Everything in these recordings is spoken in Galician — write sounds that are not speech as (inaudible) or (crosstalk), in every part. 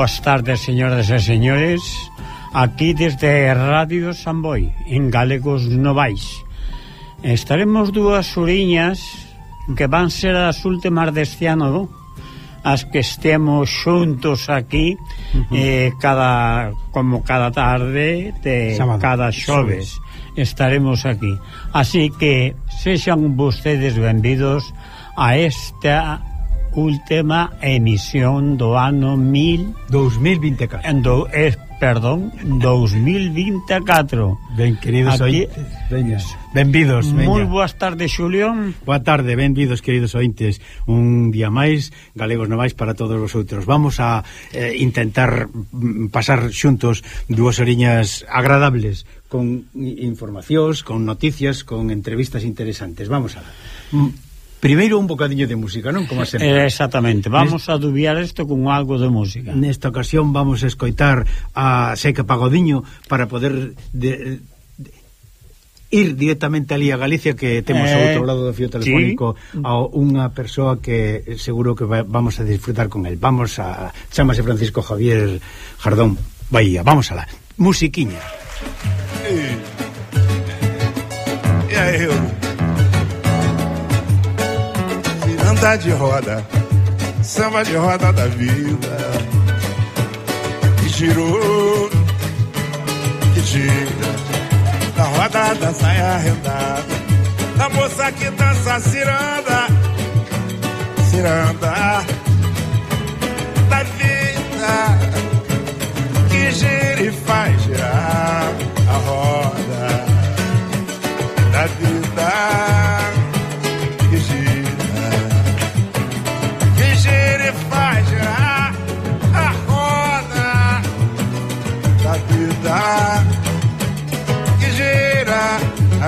boas tardes, señoras e señores. Aquí desde Radio Samboy, en Galegos Novais. Estaremos dúas uriñas que van ser as últimas deste ano as que estemos xuntos aquí uh -huh. eh, cada como cada tarde de Sábado. cada xoves estaremos aquí. Así que sexan vostedes benvidos a esta última emisión do ano 1000 2024. En do, eh, perdón, 2024. Ben queridos Aquí, ointes. Benvidos, veña. Moi boas tardes, Xulión. Boa tarde, benvidos, queridos ointes. Un día máis, galegos novais para todos os outros. Vamos a eh, intentar mm, pasar xuntos dúas oriñas agradables con informacións, con noticias, con entrevistas interesantes. Vamos a ver. Mm. Primeiro un bocadiño de música, non? Como sempre. Eh, exactamente. Vamos Nest... a dubiar isto con algo de música. Nesta ocasión vamos a escoitar a Seca Pagodiño para poder de, de, ir directamente ali a Galicia que temos eh, ao outro lado do fio telefónico sí. a unha persoa que seguro que va, vamos a disfrutar con el. Vamos a chamase Francisco Javier Jardón Bahía. Vamos a la musiquiña. Eh. Yeah, yeah. Ciranda de roda, samba de roda da vida. Que girou, que gira, na roda da saia rendada. Da moça que dança ciranda, ciranda da vida. Que gira e faz girar a roda da vida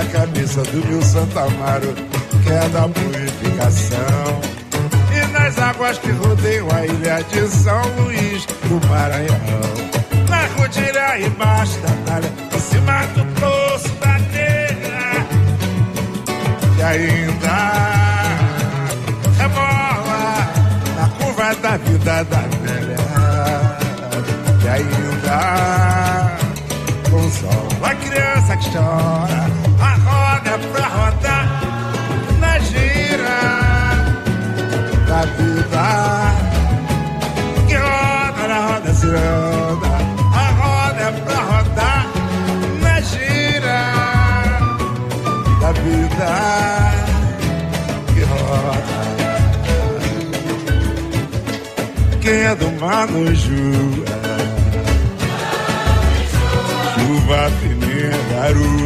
a cabeça do meu Santa Amaro, que é da purificação. E nas águas que rodeiam a ilha de São Luís do Maranhão. Na rodilha embaixo da talha, em cima do poço da terra que ainda rebola na curva da vida da velha que ainda sol a criança que chora pra rodar na gira da vida que roda na roda ciranda a roda é pra rodar na gira da vida que roda. Quem é do mar não jura. Chuva fininha, garoa.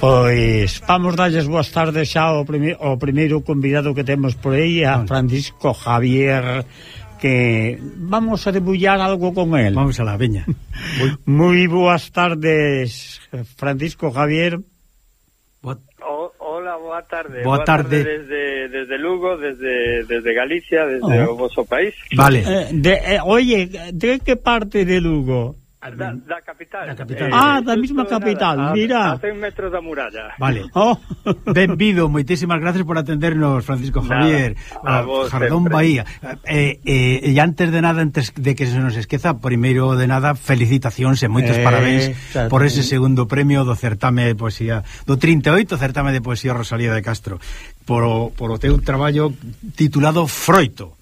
Pois vamos darlles boas tardes xa ao, primi, ao primeiro convidado que temos por aí, a Francisco Javier que vamos a debullar algo con él. Vamos a la veña. (laughs) Moi boas tardes, Francisco Javier. Boa Hola, boa tarde. Boa, boa tarde. tarde desde, desde Lugo, desde, desde Galicia, desde oh. o vosso país. Vale. Eh, de, eh, oye, de que parte de Lugo? Da, da capital. Da capital. Eh, ah, da mesma capital, a, mira. A ah, 100 metros da muralla. Vale. (laughs) Oh. Benvido, moitísimas gracias por atendernos, Francisco nada, Javier. a, a vos Jardón sempre. Bahía. Eh, eh, e antes de nada, antes de que se nos esqueza, primeiro de nada, felicitacións e moitos eh, parabéns xa, por ese segundo premio do certame de poesía, do 38 certame de poesía Rosalía de Castro, por, por o teu traballo titulado Froito.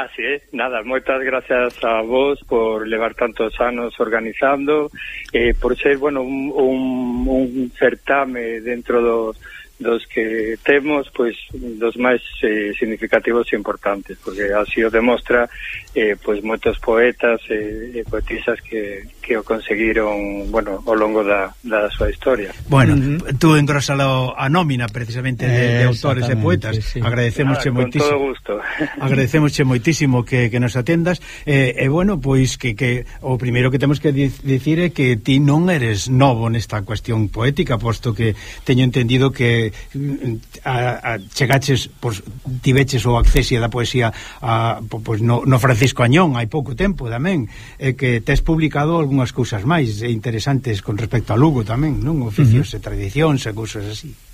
Así é, nada, moitas gracias a vos por levar tantos anos organizando, eh, por ser, bueno, un, un, un certame dentro dos dos que temos, pois dos máis eh, significativos e importantes, porque así o demostra eh, pois moitos poetas eh, e eh, poetisas que, que o conseguiron, bueno, ao longo da, da súa historia. Bueno, uh -huh. tú engrosalo a nómina precisamente de, de autores e poetas. Sí, sí. Agradecemosche ah, moitísimo. Todo gusto. (laughs) Agradecemosche moitísimo que, que nos atendas e eh, eh, bueno, pois que, que o primeiro que temos que dicir é que ti non eres novo nesta cuestión poética, posto que teño entendido que a, a chegaches, pois, tiveches o acceso da poesía a, pois, no, no Francisco Añón hai pouco tempo tamén, e que tes publicado algunhas cousas máis interesantes con respecto a Lugo tamén, non? Oficios uh -huh. e tradicións e cousas así.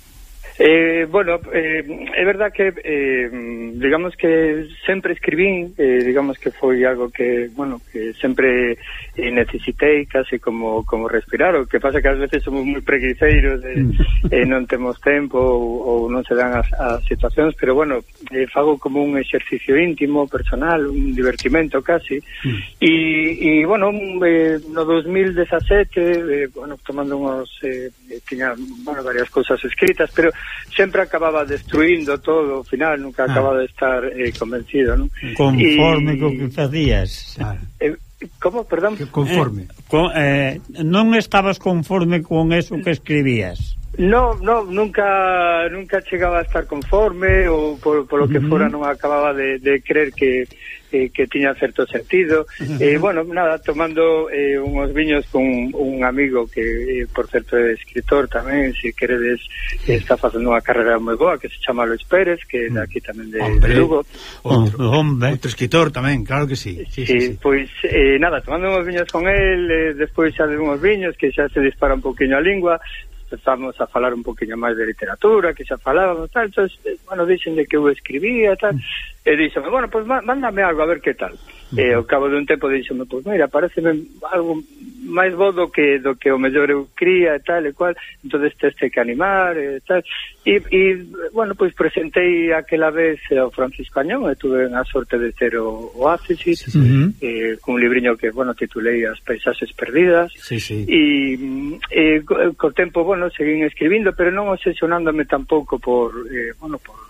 Eh, bueno, eh, é verdad que eh, digamos que sempre escribín, eh, digamos que foi algo que, bueno, que sempre eh, necesitei casi como como respirar, o que pasa que ás veces somos moi preguiceiros e eh, (laughs) eh, non temos tempo ou, ou non se dan as, as situacións, pero bueno, eh, fago como un exercicio íntimo, personal, un divertimento casi. E mm. bueno, eh, no 2017, eh, bueno, tomando unos eh, tiña, bueno, varias cousas escritas, pero sempre acababa destruindo todo, ao final nunca ah. acababa de estar eh, convencido, non? Conforme e... co que facías. Claro. Eh, Como, perdón? Que conforme. Eh, con, eh, non estabas conforme con eso que escribías. No, no, nunca nunca chegaba a estar conforme ou por, por lo que uh -huh. fora non acababa de, de creer que eh, que tiña certo sentido. E eh, bueno, nada, tomando eh, unhos viños con un amigo que eh, por certo é escritor tamén se queredes, eh, está facendo unha carreira moi boa que se chama Luis Pérez que é aquí tamén de, hombre, de Lugo outro, hombre, outro escritor tamén, claro que sí, sí, sí, sí, sí. Pois eh, nada, tomando unhos viños con el eh, despois xa de unhos viños que xa se dispara un poquinho a lingua empezamos a falar un poquinho máis de literatura, que xa falábamos, tal, entonces, eh, bueno, dixen de que eu escribía, tal, e dixenme, bueno, pues mándame algo, a ver que tal e eh, ao cabo dun tempo dixome, pois pues, mira, pareceme algo máis bo do que do que o mellor eu cría e tal e cual, entonces teste que animar e tal, e, e bueno, pois presentei aquela vez ao Francisco Añón, e tuve a sorte de ter o Oasis sí, sí. Uh -huh. eh, cun libriño que, bueno, titulei As paisaxes perdidas sí, sí. e e eh, co, co tempo, bueno, seguín escribindo, pero non obsesionándome tampouco por, eh, bueno, por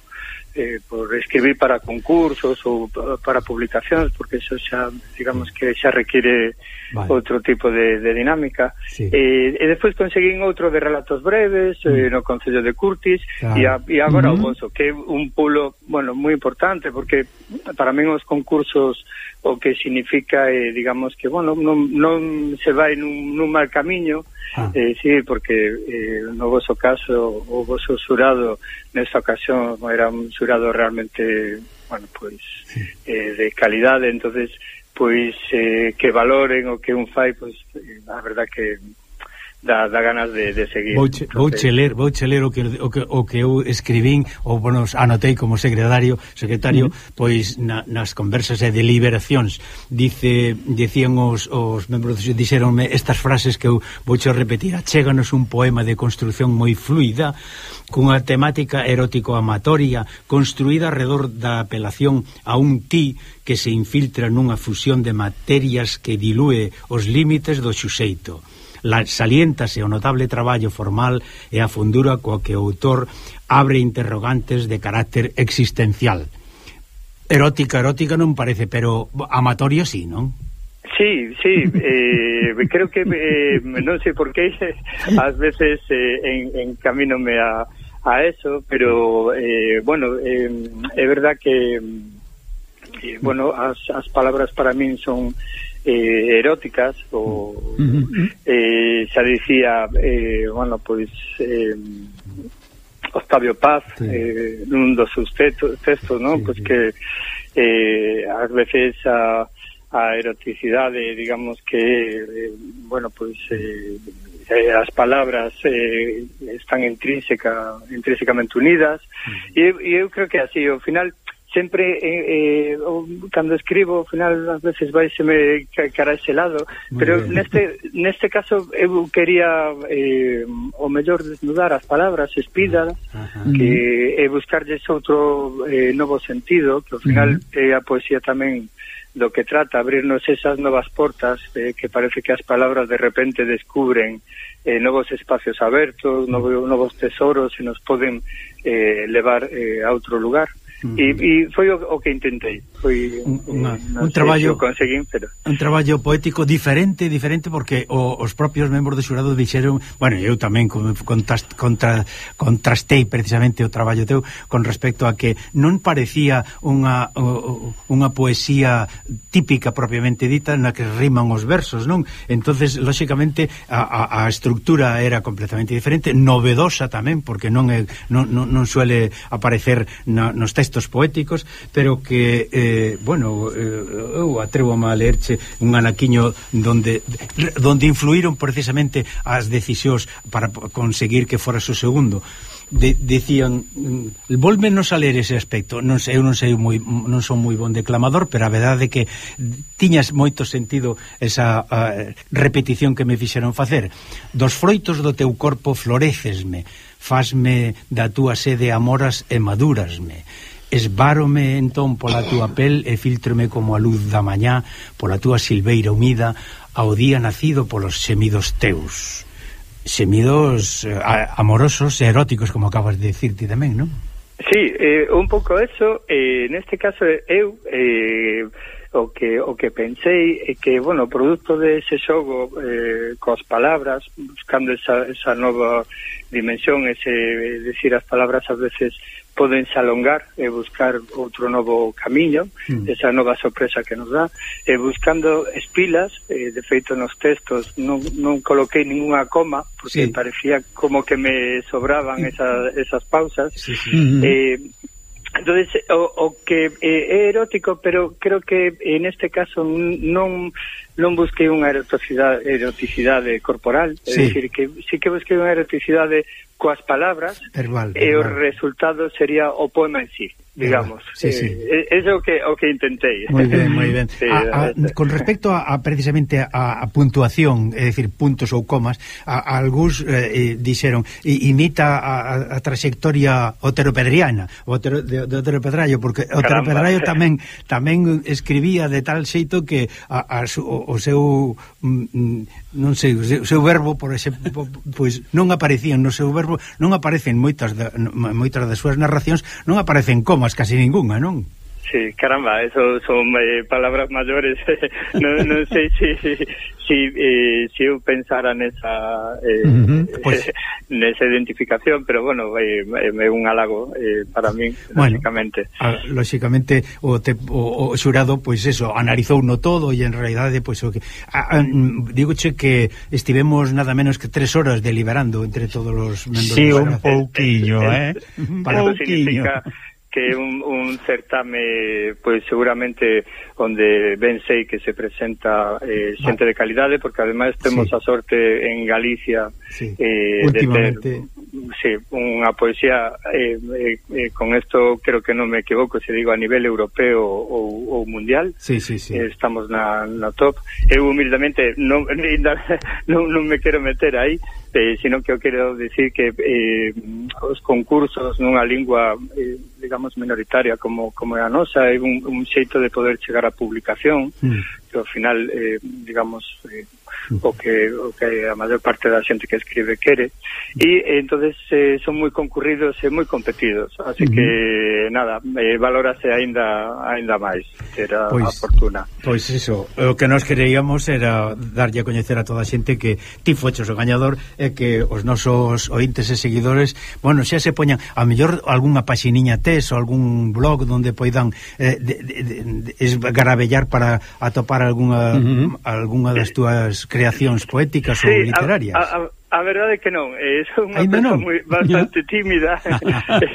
eh, por escribir para concursos ou para publicacións, porque eso xa, digamos que xa require vale. outro tipo de, de dinámica. Sí. Eh, e despois conseguín outro de relatos breves eh, mm. eh, no Concello de Curtis claro. e, a, e agora mm -hmm. o Bonzo, que é un pulo, bueno, moi importante, porque para min os concursos o que significa, eh, digamos, que, bueno, non, non se vai nun, nun mal camiño, ah. eh, sí, porque eh, no voso caso, o voso xurado, nesta ocasión, era un xurado realmente, bueno, pois, sí. eh, de calidade, entonces pois eh, que valoren o que un fai, pois, eh, a verdad que da, da ganas de, de seguir. Vouche, vouche ler, vouche ler o que, o, que, o que eu escribín, ou bueno, anotei como secretario, secretario, pois na, nas conversas e deliberacións. Dice, dicían os, os membros dixeronme estas frases que eu vouche repetir, achéganos un poema de construción moi fluida cunha temática erótico-amatoria construída alrededor da apelación a un ti que se infiltra nunha fusión de materias que dilúe os límites do xuxeito saliéntase o notable traballo formal e a fundura coa que o autor abre interrogantes de carácter existencial. Erótica, erótica non parece, pero amatoria sí, non? Sí, sí, eh, (laughs) creo que eh, non sei por qué (laughs) ás veces eh, en, encaminome a, a eso, pero eh, bueno, eh, é verdad que eh, bueno, as, as palabras para min son eh, eróticas o eh, xa dicía eh, bueno, pois eh, Octavio Paz sí. eh, nun dos seus textos, textos non? Sí, pois sí. que eh, ás veces a, a eroticidade digamos que eh, bueno, pois eh, eh as palabras eh, están intrínseca, intrínsecamente unidas mm. E, e eu creo que así, ao final sempre eh, eh, cando escribo ao final ás veces vaiseme cara ese lado pero bien. neste neste caso eu quería eh, o mellor desnudar as palabras espídalas que e eh, buscarlles outro eh, novo sentido que ao final Ajá. eh, a poesía tamén do que trata abrirnos esas novas portas eh, que parece que as palabras de repente descubren eh, novos espacios abertos, novos, novos tesoros e nos poden eh, levar eh, a outro lugar e, e foi o, o que intentei foi un, unha, un traballo conseguín, pero... un traballo poético diferente diferente porque o, os propios membros do xurado dixeron bueno, eu tamén contast, contra, contrastei precisamente o traballo teu con respecto a que non parecía unha o, unha poesía típica propiamente dita na que riman os versos, non? entonces lóxicamente a, a, a estructura era completamente diferente, novedosa tamén porque non é, non, non, non suele aparecer na, nos textos textos poéticos, pero que, eh, bueno, eh, eu atrevo a leerche un anaquiño donde donde influíron precisamente as decisións para conseguir que fora o segundo. De, dicían mm, volvenos a ler ese aspecto. Non sei, eu non sei moi, non son moi bon declamador pero a verdade é que tiñas moito sentido esa a, repetición que me fixeron facer. Dos froitos do teu corpo florecesme fasme da túa sede amoras e madurasme Esbárome entón pola túa pel e filtrome como a luz da mañá, pola túa silveira humida, ao día nacido polos semidos teus. Semidos eh, amorosos e eróticos, como acabas de dicirte tamén, non? Sí, eh, un pouco eso. Eh, neste caso, eu... Eh, o que o que pensei é que, bueno, produto de ese xogo eh, cos palabras, buscando esa, esa nova dimensión, ese decir as palabras a veces poden alongar e buscar outro novo camiño, mm. esa nova sorpresa que nos dá, e buscando espilas, eh, de feito nos textos non, non coloquei ninguna coma, porque sí. parecía como que me sobraban hmm. esa, esas pausas, sí, sí. Hmm. eh, mm. Entonces, o, o que eh, é erótico, pero creo que en este caso non non busquei unha eroticidade, eroticidade corporal, sí. é dicir, que sí que busquei unha eroticidade coas palabras verbal, verbal. e o resultado sería o poema en sí, digamos. Sí, sí. Eh, eh é o que o que intentei. Moi ben, (laughs) moi ben. Sí, a, a, eh, eh. con respecto a, a precisamente a, a puntuación, é dicir, puntos ou comas, a, a algúns eh, dixeron imita a, a, a trayectoria oteropedriana, o otero, de, de Oteropedrallo, porque Caramba. Oteropedrallo (laughs) tamén tamén escribía de tal xeito que a, a su, o, o seu mm, mm, non sei, o seu, o seu verbo, por exemplo, pois non aparecían no seu verbo, non aparecen moitas da, moitas das súas narracións, non aparecen comas casi ningunha, non? Sí, caramba, eso son eh, palabras mayores. non, (laughs) no sei se si, si, eh, si eu pensara nesa eh, uh -huh, pues... (laughs) nesa identificación, pero bueno, é eh, eh un halago eh, para min, bueno, lógicamente A, lóxicamente o, te, o, o xurado pois pues eso, analizou no todo e en realidade eh, pois pues, o que a, a, mm, digoche que estivemos nada menos que tres horas deliberando entre todos os membros. Sí, un pouquiño, (laughs) eh? Para pouquiño. Significa que é un, un certame pois seguramente onde ben sei que se presenta eh, xente de calidade porque ademais temos sí. a sorte en Galicia sí. eh, de ter sí, unha poesía eh, eh, eh, con isto creo que non me equivoco se digo a nivel europeo ou, ou mundial sí, sí, sí. Eh, estamos na, na top eu humildemente non, (laughs) non, non me quero meter aí eh, sino que eu quero decir que eh, os concursos nunha lingua eh, digamos minoritaria como como é a nosa é un, un xeito de poder chegar á publicación mm. que ao final eh, digamos eh, o que, o que a maior parte da xente que escribe quere e entonces eh, son moi concurridos e moi competidos así uh -huh. que nada eh, valórase aínda aínda máis era pois, a fortuna Pois iso, o que nós queríamos era darlle a coñecer a toda a xente que ti foches o gañador e que os nosos ointes e seguidores bueno, xa se poñan, a mellor algunha paxiniña tes ou algún blog onde poidan eh, de, de, de, de, esgarabellar para atopar algunha, uh -huh. algunha das eh, túas creacións poéticas sí, ou literarias? A, a, a verdade é que non, eh, é unha Ainda persoa moi bastante (laughs) tímida.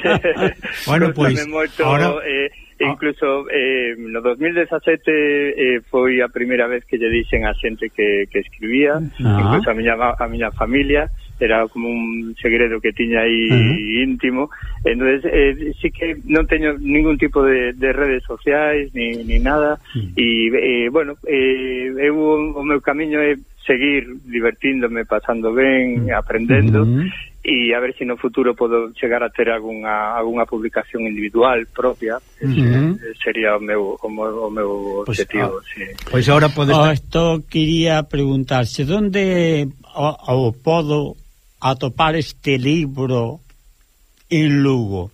(laughs) bueno, pois, pues, moito, ahora... Eh, ah. incluso eh, no 2017 eh, foi a primeira vez que lle dixen a xente que, que escribía, ah. incluso a miña, a miña familia, era como un segredo que tiña aí uh -huh. íntimo entonces eh, sí que non teño ningún tipo de, de redes sociais ni, ni nada e uh -huh. Eh, bueno eh, eu o meu camiño é seguir divertíndome, pasando ben, mm. aprendendo mm -hmm. e a ver se no futuro podo chegar a ter algunha, algunha publicación individual propia mm -hmm. Ese sería o meu, o meu, o meu pues, objetivo ah, sí. Pois pues ahora podes... Oh, esto quería preguntarse donde o, o podo atopar este libro en Lugo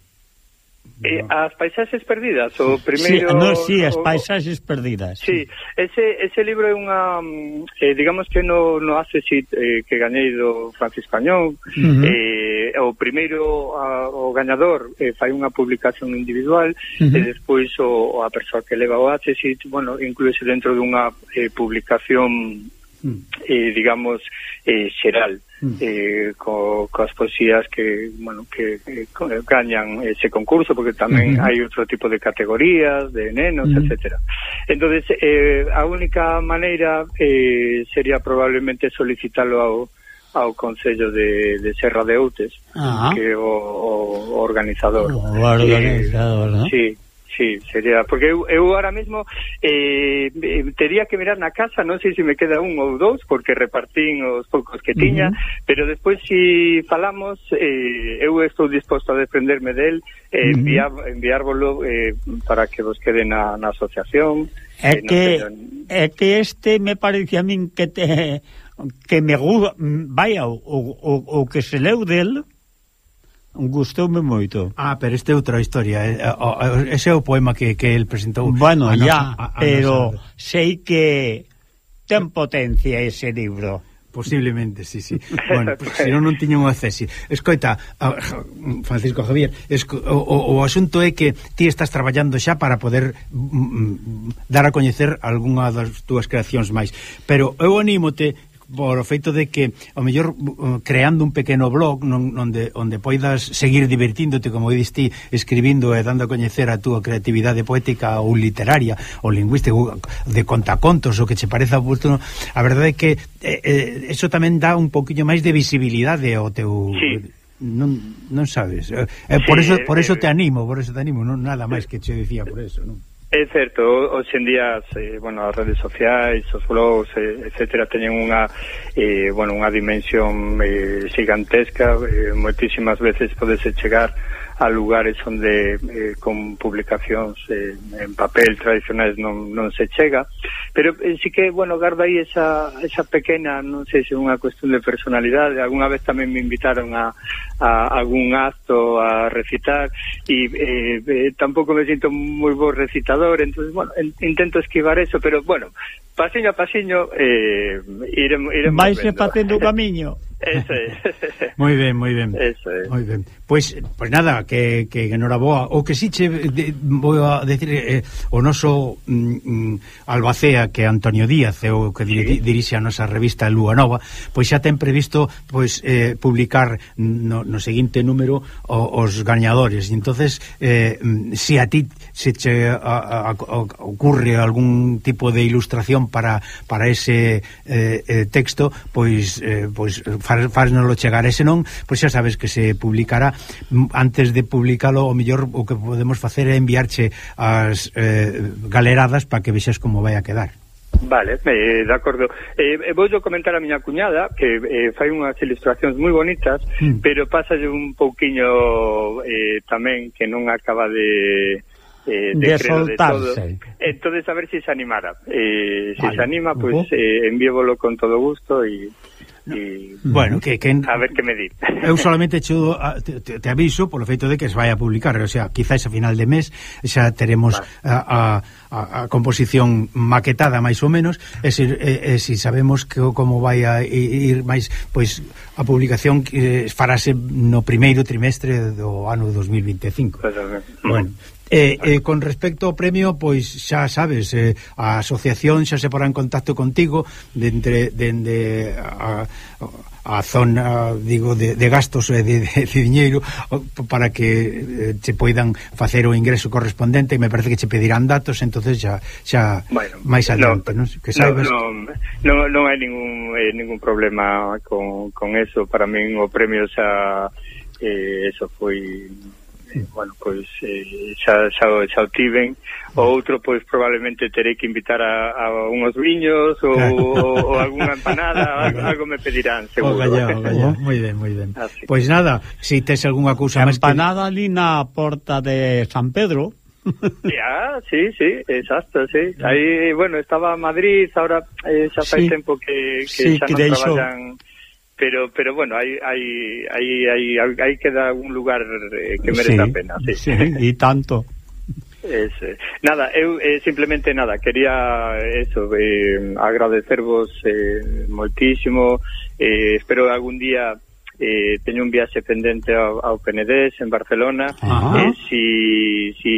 Eh, as paisaxes perdidas, o primeiro... Sí, no, sí, as paisaxes perdidas. Sí, ese, ese libro é unha... Mm, eh, digamos que no, no ACESIT eh, que gañei do Francisco Añón. uh -huh. eh, o primeiro a, o gañador eh, fai unha publicación individual, uh -huh. e despois o, a persoa que leva o si, bueno, incluíse dentro dunha eh, publicación mm. eh, digamos eh, xeral mm. eh, co, coas poesías que bueno que, que eh, gañan ese concurso porque tamén mm -hmm. hai outro tipo de categorías de nenos, mm -hmm. etcétera entonces eh, a única maneira eh, sería probablemente solicitarlo ao ao Concello de, de Serra de Outes ah. que o, o organizador o organizador, eh, ¿no? sí sí, sería, porque eu, eu ahora mismo eh, tería que mirar na casa, non sei se me queda un ou dous, porque repartín os poucos que tiña, uh -huh. pero despois si falamos, eh, eu estou disposto a desprenderme del, eh, uh enviar, enviárvolo eh, para que vos quede na, na asociación. É eh, que, no é que este me parece a min que te, que me gusta, vaya, o, o, o que se leu del Gustoume moito. Ah, pero este é outra historia. Eh, eh, ese é o poema que, que el presentou. Bueno, a nosa, ya, a, a pero nosa... sei que ten potencia ese libro. Posiblemente, sí, sí. Bueno, pues, senón non tiña unha cesi. Escoita, Francisco Javier, esco, o, o asunto é que ti estás traballando xa para poder mm, mm dar a coñecer algunha das túas creacións máis. Pero eu anímote por o feito de que o mellor uh, creando un pequeno blog non, onde, onde poidas seguir divertíndote como diste escribindo e dando a coñecer a túa creatividade poética ou literaria ou lingüística ou de contacontos o que che pareza oportuno a verdade é que eh, eh, eso tamén dá un poquinho máis de visibilidade ao teu... Sí non, non sabes. Eh, eh sí, por eso por eh, eso te eh. animo, por eso te animo, non nada máis que che dicía por eso, non. É certo, hoxe en día eh, bueno, as redes sociais, os blogs, eh, etcétera, teñen unha eh, bueno, unha dimensión eh, gigantesca, eh, moitísimas veces podese chegar a lugares onde eh, con publicacións eh, en papel tradicionais non, non se chega. Pero eh, sí que, bueno, garda aí esa, esa pequena, non sei se é unha cuestión de personalidade, algunha vez tamén me invitaron a, a algún acto a recitar e eh, eh, tampouco me sinto moi bo recitador, entonces, bueno, en, intento esquivar eso, pero, bueno, pasiño a pasiño eh, iremos, iremos vais facendo o camiño. (laughs) Eso é. Moi ben, moi ben. Eso é. Moi ben. Pois, pois nada, que, que enhoraboa. O que si che de, vou a decir eh, o noso mm, mm Albacea que Antonio Díaz é o que dir, sí. dirixe a nosa revista Lúa Nova, pois xa ten previsto pois eh, publicar no, no seguinte número o, os gañadores. E entonces, eh, se a ti se che a, a, a, ocurre algún tipo de ilustración para para ese eh, eh texto, pois eh, pois farnolo chegar e se non, pois xa sabes que se publicará antes de publicalo o mellor o que podemos facer é enviarche as eh, galeradas para que vexas como vai a quedar Vale, eh, de acordo. Eh, eh, vou comentar a miña cuñada que eh, fai unhas ilustracións moi bonitas, mm. pero pásalle un pouquiño eh, tamén que non acaba de eh, de, de soltarse. De todo. Entonces a ver se si se animara. Eh, se vale. se anima, pois pues, uh -huh. eh, envíovolo con todo gusto e. E, bueno, que, que a ver que me di. Eu solamente chudo, te, te, te aviso polo feito de que se vai a publicar, o sea, quizás a final de mes xa teremos vale. a, a, a composición maquetada máis ou menos, e se, e, e se sabemos que como vai a ir máis, pois a publicación eh, farase no primeiro trimestre do ano 2025. Pues, bueno, Eh, eh, con respecto ao premio, pois xa sabes, eh, a asociación xa se porá en contacto contigo dende dende a, a zona, digo, de, de gastos e de, de, de diñeiro para que eh, se poidan facer o ingreso correspondente e me parece que che pedirán datos, entonces xa xa bueno, máis adiante, non? Que saibas Non, non, non hai ningún eh, ningún problema con, con eso, para min o premio xa eh, eso foi eh, bueno, pois eh, xa, xa, xa o tiven o outro pois probablemente terei que invitar a, a unhos viños ou, (laughs) ou algunha empanada (laughs) algo, algo me pedirán seguro ogallá, ogallá. moi ben, moi ben ah, Así. pois nada, se si tes algunha cousa máis que empanada ali na porta de San Pedro (laughs) Ya, sí, sí, exacto, sí. Aí, bueno, estaba Madrid, ahora eh, xa fai sí. tempo que, que sí, xa que non deixo. traballan pero pero bueno, hai hai hai hai hai queda un lugar eh, que merece sí, a pena, sí. sí e tanto. (laughs) Es, nada, eu eh, simplemente nada, quería eso, eh, agradecervos eh, moitísimo, eh, espero algún día eh, teño un viaxe pendente ao, ao Penedés en Barcelona ah. e eh, si, si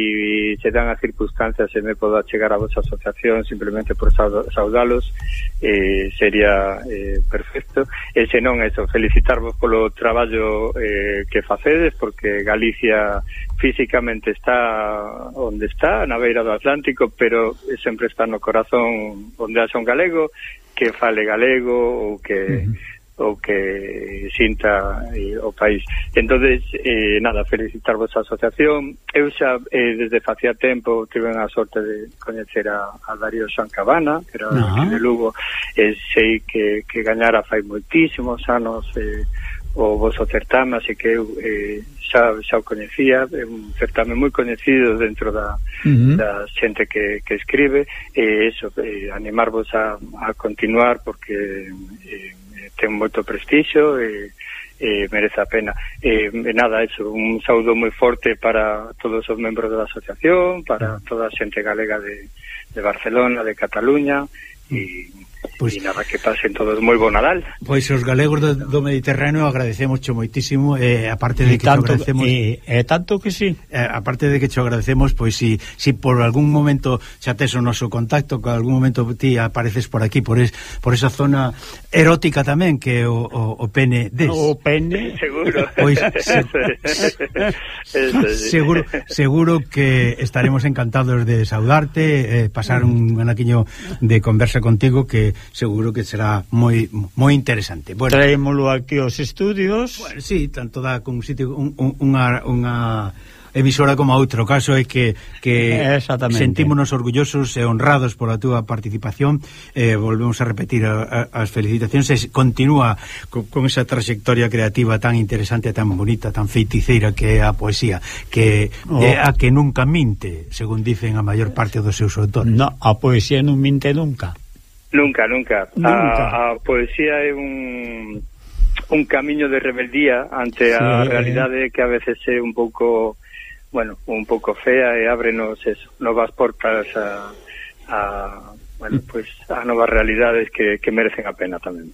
se dan as circunstancias e me podo chegar a vosa asociación simplemente por saudalos eh, sería eh, perfecto e se non eso, felicitarvos polo traballo eh, que facedes porque Galicia físicamente está onde está, na beira do Atlántico pero sempre está no corazón onde haxa un galego que fale galego ou que uh -huh o que sinta eh, o país. Entonces, eh, nada, felicitar a asociación. Eu xa eh, desde facía tempo tive a sorte de coñecer a, a Darío San Cabana, que era no. de Lugo, e eh, sei que, que gañara fai moitísimos anos eh, o vosso certame, así que eu eh, xa, xa o coñecía, é un certame moi coñecido dentro da, uh -huh. da xente que, que escribe, e eh, eso, eh, animarvos a, a continuar, porque... Eh, ten moito prestixio e, e merece a pena. E, e nada, eso, un saúdo moi forte para todos os membros da asociación, para toda a xente galega de, de Barcelona, de Cataluña e Pois, e nada, que pasen todos moi bo Nadal. Pois os galegos do, do Mediterráneo agradecemos cho moitísimo, eh, aparte de que tanto, agradecemos... E, e tanto que sí. Eh, aparte de que cho agradecemos, pois si, si por algún momento xa tes o noso contacto, que algún momento ti apareces por aquí, por, es, por esa zona erótica tamén que o, o, o pene des. O pene... (laughs) Seguro. Pois, (laughs) se, seguro, seguro que estaremos encantados de saudarte, eh, pasar un anaquiño de conversa contigo que seguro que será moi moi interesante. Bueno, Traémolo aquí aos estudios. Bueno, sí, tanto dá con un sitio un, un, unha unha emisora como a outro. Caso é que, que sentímonos orgullosos e honrados pola túa participación. Eh, volvemos a repetir a, a, as felicitacións. E continúa con, con esa trayectoria creativa tan interesante, tan bonita, tan feiticeira que é a poesía, que oh. é a que nunca minte, según dicen a maior parte dos seus autores. No, a poesía non minte nunca. Nunca, nunca. nunca. A, a poesía é un un camiño de rebeldía ante sí, a realidade eh. que a veces é un pouco bueno, un pouco fea e ábrenos eso, novas portas a, a bueno, pues, a novas realidades que, que merecen a pena tamén.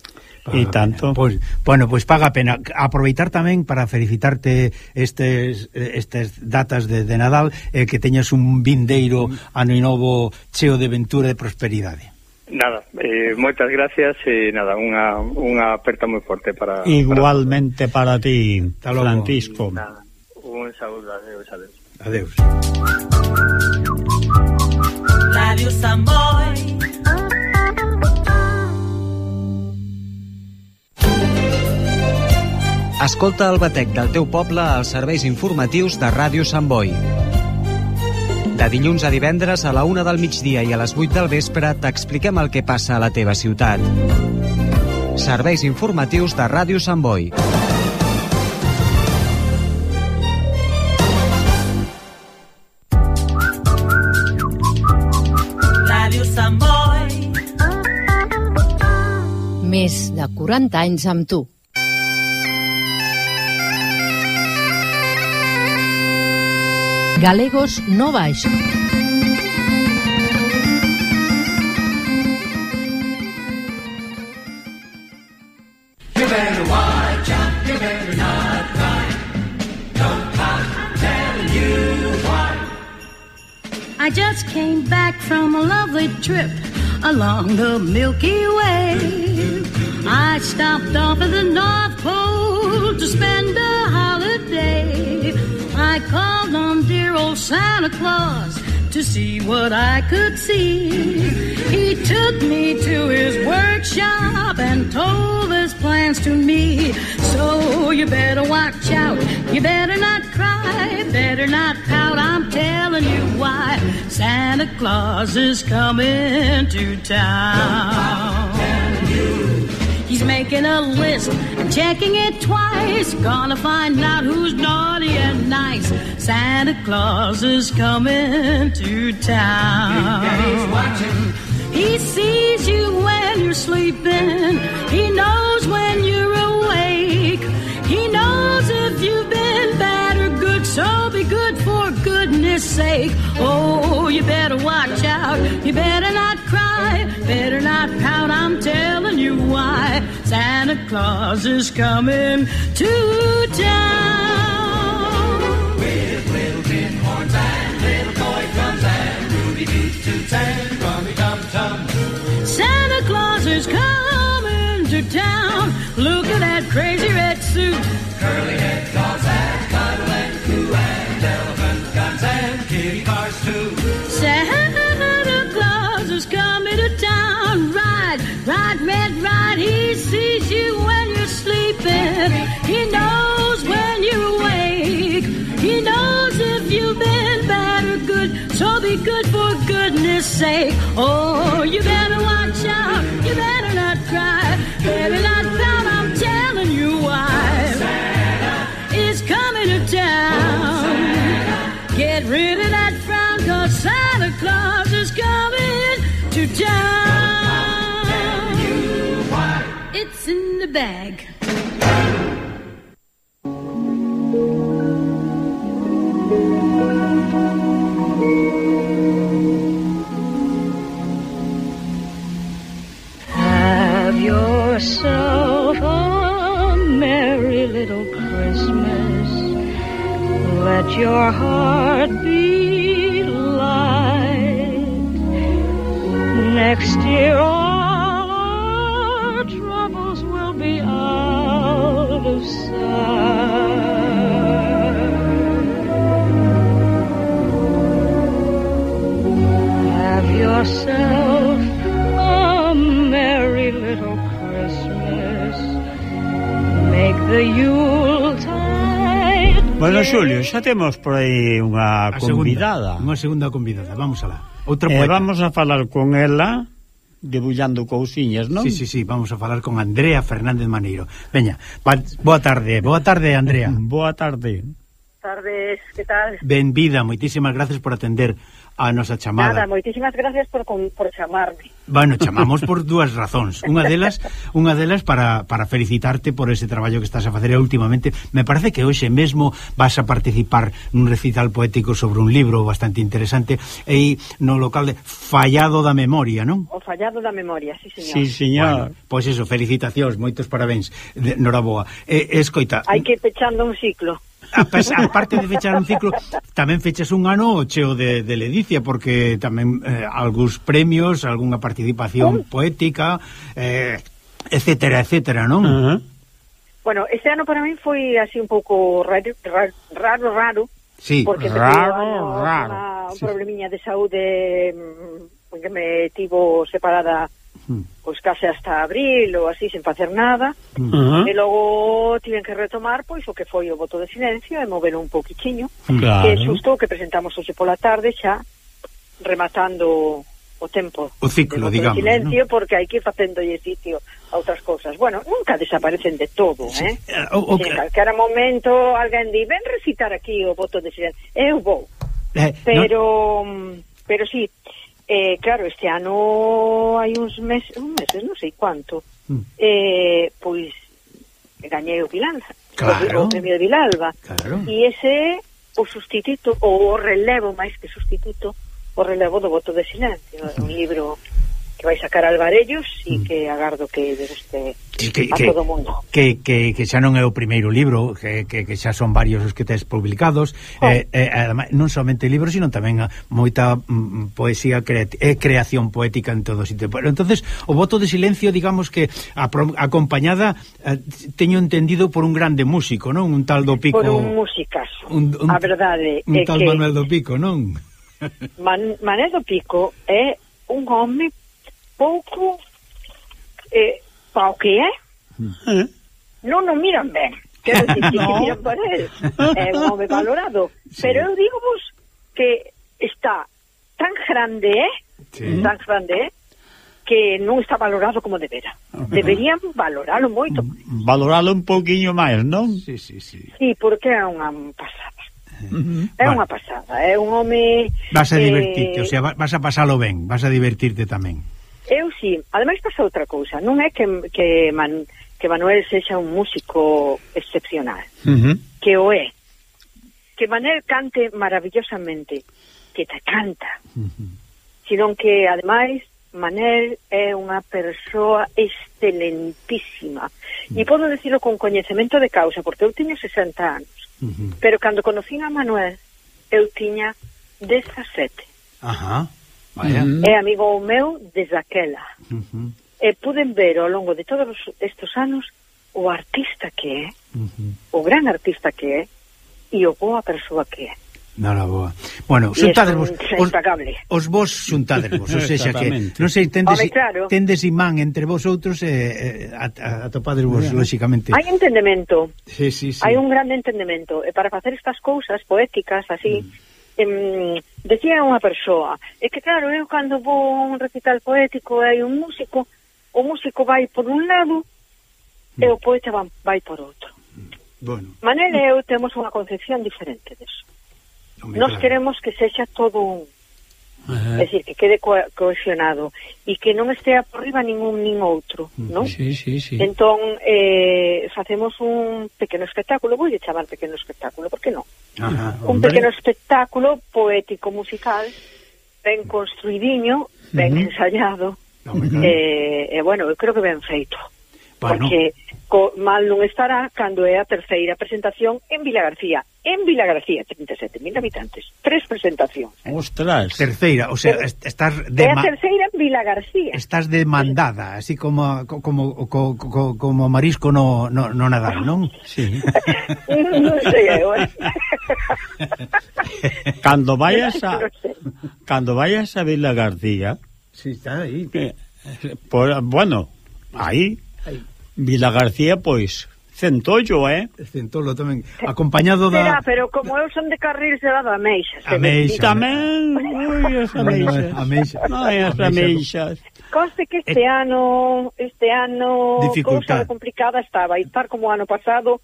E ah, tanto. Pues, bueno, pois pues paga pena. Aproveitar tamén para felicitarte estes estas datas de, de Nadal eh, que teñas un vindeiro ano novo cheo de ventura e prosperidade. Nada, eh, moitas gracias e eh, nada, unha, unha aperta moi forte para... Igualmente para, para ti, Francisco. Nada, un saúdo, adeus, adeus. Adeus. Radio Samboy Escolta el batec del teu poble als serveis informatius de Ràdio Sant Boi. De dilluns a divendres a la una del migdia i a les 8 del vespre t'expliquem el que passa a la teva ciutat. Serveis informatius de Ràdio Sant Boi. Radio Samboy. Més de 40 anys amb tu. Galegos no baix. I just came back from a lovely trip along the Milky Way. I stopped off at the North Pole to spend a. I called on dear old Santa Claus to see what I could see. He took me to his workshop and told his plans to me. So you better watch out, you better not cry, better not pout. I'm telling you why Santa Claus is coming to town. He's making a list and checking it twice. Gonna find out who's naughty and nice. Santa Claus is coming to town. He's watching. He sees you when you're sleeping. He knows when you're awake. He knows if you've been bad or good. So be good for goodness sake. Oh, you better watch out. You better not cry. Better not pout. I'm telling you why. Santa Claus is coming to town. With little tin horns and little toy drums and Ruby Doo toots and rummy dum tum. Santa Claus is coming to town. Look at that crazy red suit. Curly head dolls and cuddle and coo and elephant guns and kitty cars too. Santa sake. Oh, you better your heart be light. Next year all our troubles will be out of sight. Have yourself a merry little Christmas. Make the Yuletide. Bueno, Xulio, xa temos por aí unha a convidada. Unha segunda convidada, vamos alá. Outra eh, poeta. Eh, vamos a falar con ela debullando cousiñas, non? Sí, sí, sí, vamos a falar con Andrea Fernández Maneiro. Veña, boa tarde, boa tarde, Andrea. (laughs) Boa tarde. Tardes, que tal? Benvida, moitísimas gracias por atender a nosa chamada. Nada, moitísimas gracias por, por chamarme. Bueno, chamamos por (laughs) dúas razóns. Unha delas, unha delas para, para felicitarte por ese traballo que estás a facer últimamente. Me parece que hoxe mesmo vas a participar nun recital poético sobre un libro bastante interesante e no local de Fallado da Memoria, non? O Fallado da Memoria, sí, señor. Sí, señor. Bueno, pois eso, felicitacións, moitos parabéns. De, noraboa. E, escoita... Hai que pechando un ciclo a, pesar, a parte de fechar un ciclo tamén fechas un ano cheo de, de ledicia porque tamén eh, algúns premios, algunha participación uh. poética eh, etcétera, etcétera, non? Uh -huh. Bueno, este ano para mí foi así un pouco raro, raro, raro sí, porque raro, raro. Una, un sí. problemiña de saúde mm, que me tivo separada mm. pois case hasta abril ou así sen facer nada mm. uh -huh. e logo tiven que retomar pois o que foi o voto de silencio e mover un poquichiño mm. claro. que xusto que presentamos hoxe pola tarde xa rematando o tempo o ciclo, digamos, silencio ¿no? porque hai que ir facendo sitio a outras cousas. Bueno, nunca desaparecen de todo, sí. eh? Ah, o, o, si en calquera momento alguén di, ven recitar aquí o voto de silencio. Eu vou. Eh, pero no... pero mm, sí, Eh, claro, este ano hai uns meses, un meses, non sei quanto, mm. eh, pois gañei o Vilalba, claro. o premio de Vilalba. Claro. E ese o sustituto, ou o relevo máis que sustituto, o relevo do voto de silencio, é un libro que vai sacar Alvarellos e mm. que agardo que lle guste que, a que, todo mundo. Que, que, que xa non é o primeiro libro, que, que, que xa son varios os que tes publicados, oh. eh, eh, además, non somente libros, sino tamén eh, moita mm, poesía cre, e eh, creación poética en todo sitio. Pero entonces, o voto de silencio, digamos que apro, acompañada eh, teño entendido por un grande músico, non? Un tal do Pico. Por un músicas. Un, un, a verdade un tal que Manuel do Pico, non? Man, Manuel do Pico é un home pouco eh, pa o que é. Eh? Non o miran ben. Quero dicir, (laughs) no. que miran para él. É un home valorado. Sí. Pero eu digo vos que está tan grande, é, sí. tan grande, é, que non está valorado como debera. Ah, Deberían valoralo moito. Valoralo un pouquiño máis, non? Sí, sí, sí. Sí, porque é unha pasada. Eh. É unha pasada, é un home... Vas a divertirte, eh... o sea, vas a pasalo ben, vas a divertirte tamén. Eu sí, ademais pasa outra cousa, non é que, que, Man, que Manuel sexa un músico excepcional, uh -huh. que o é, que Manuel cante maravillosamente, que te canta, uh -huh. sino que ademais Manel é unha persoa excelentísima. E podo dicilo con coñecemento de causa, porque eu tiño 60 anos. Uh -huh. Pero cando conocín a Manuel, eu tiña 17. Ajá. Vaya. Mm-hmm. É amigo meu desde aquela. Uh -huh. E puden ver ao longo de todos estes anos o artista que é, uh -huh. o gran artista que é, e o boa persoa que é. Nara boa. Bueno, xuntadesvos os, os vos xuntadesvos, ou seja, que non sei tendes Home, claro. tendes imán entre vos outros e eh, atopádesvos yeah. lógicamente. Hai entendemento. Sí, sí, sí. Hai un grande entendemento e para facer estas cousas poéticas así mm em, decía unha persoa, é que claro, eu cando vou a un recital poético e hai un músico, o músico vai por un lado mm. e o poeta vai por outro. Bueno. Manel e eu temos unha concepción diferente deso. Nos claro. queremos que sexa todo un Uh. É dicir, que quede co cohesionado e que non estea por riba ningún nin outro, non? Sí, sí, sí. Entón, eh, facemos un pequeno espectáculo, vou chamar pequeno espectáculo, por que non? Ajá, un hombre. pequeno espectáculo poético musical ben construidiño, ben uh -huh. ensaiado. Oh, e eh, eh, bueno, eu creo que ben feito porque co mal non estará cando é a terceira presentación en Vila García. En Vila García, 37.000 habitantes. Tres presentacións. Ostras. Terceira, o sea, Pero, estás... De é a terceira en Vila García. Estás demandada, así como como como, como, como marisco no, no, no nadar, non? Sí. (laughs) non sei, eh, eu. (laughs) cando vayas a... Cando vayas a Vila García... Sí, está aí. Eh, eh, por, bueno, aí Vila García, pois, Centollo, eh? Centollo tamén, acompañado da... Será, pero como eu son de Carril, será da Meixa. A Meixa. Tamén, ui, as ameixas. A Meixa. Ai, as ameixas. Conste que este eh... ano, este ano, Dificultad. cousa complicada estaba, e estar como ano pasado,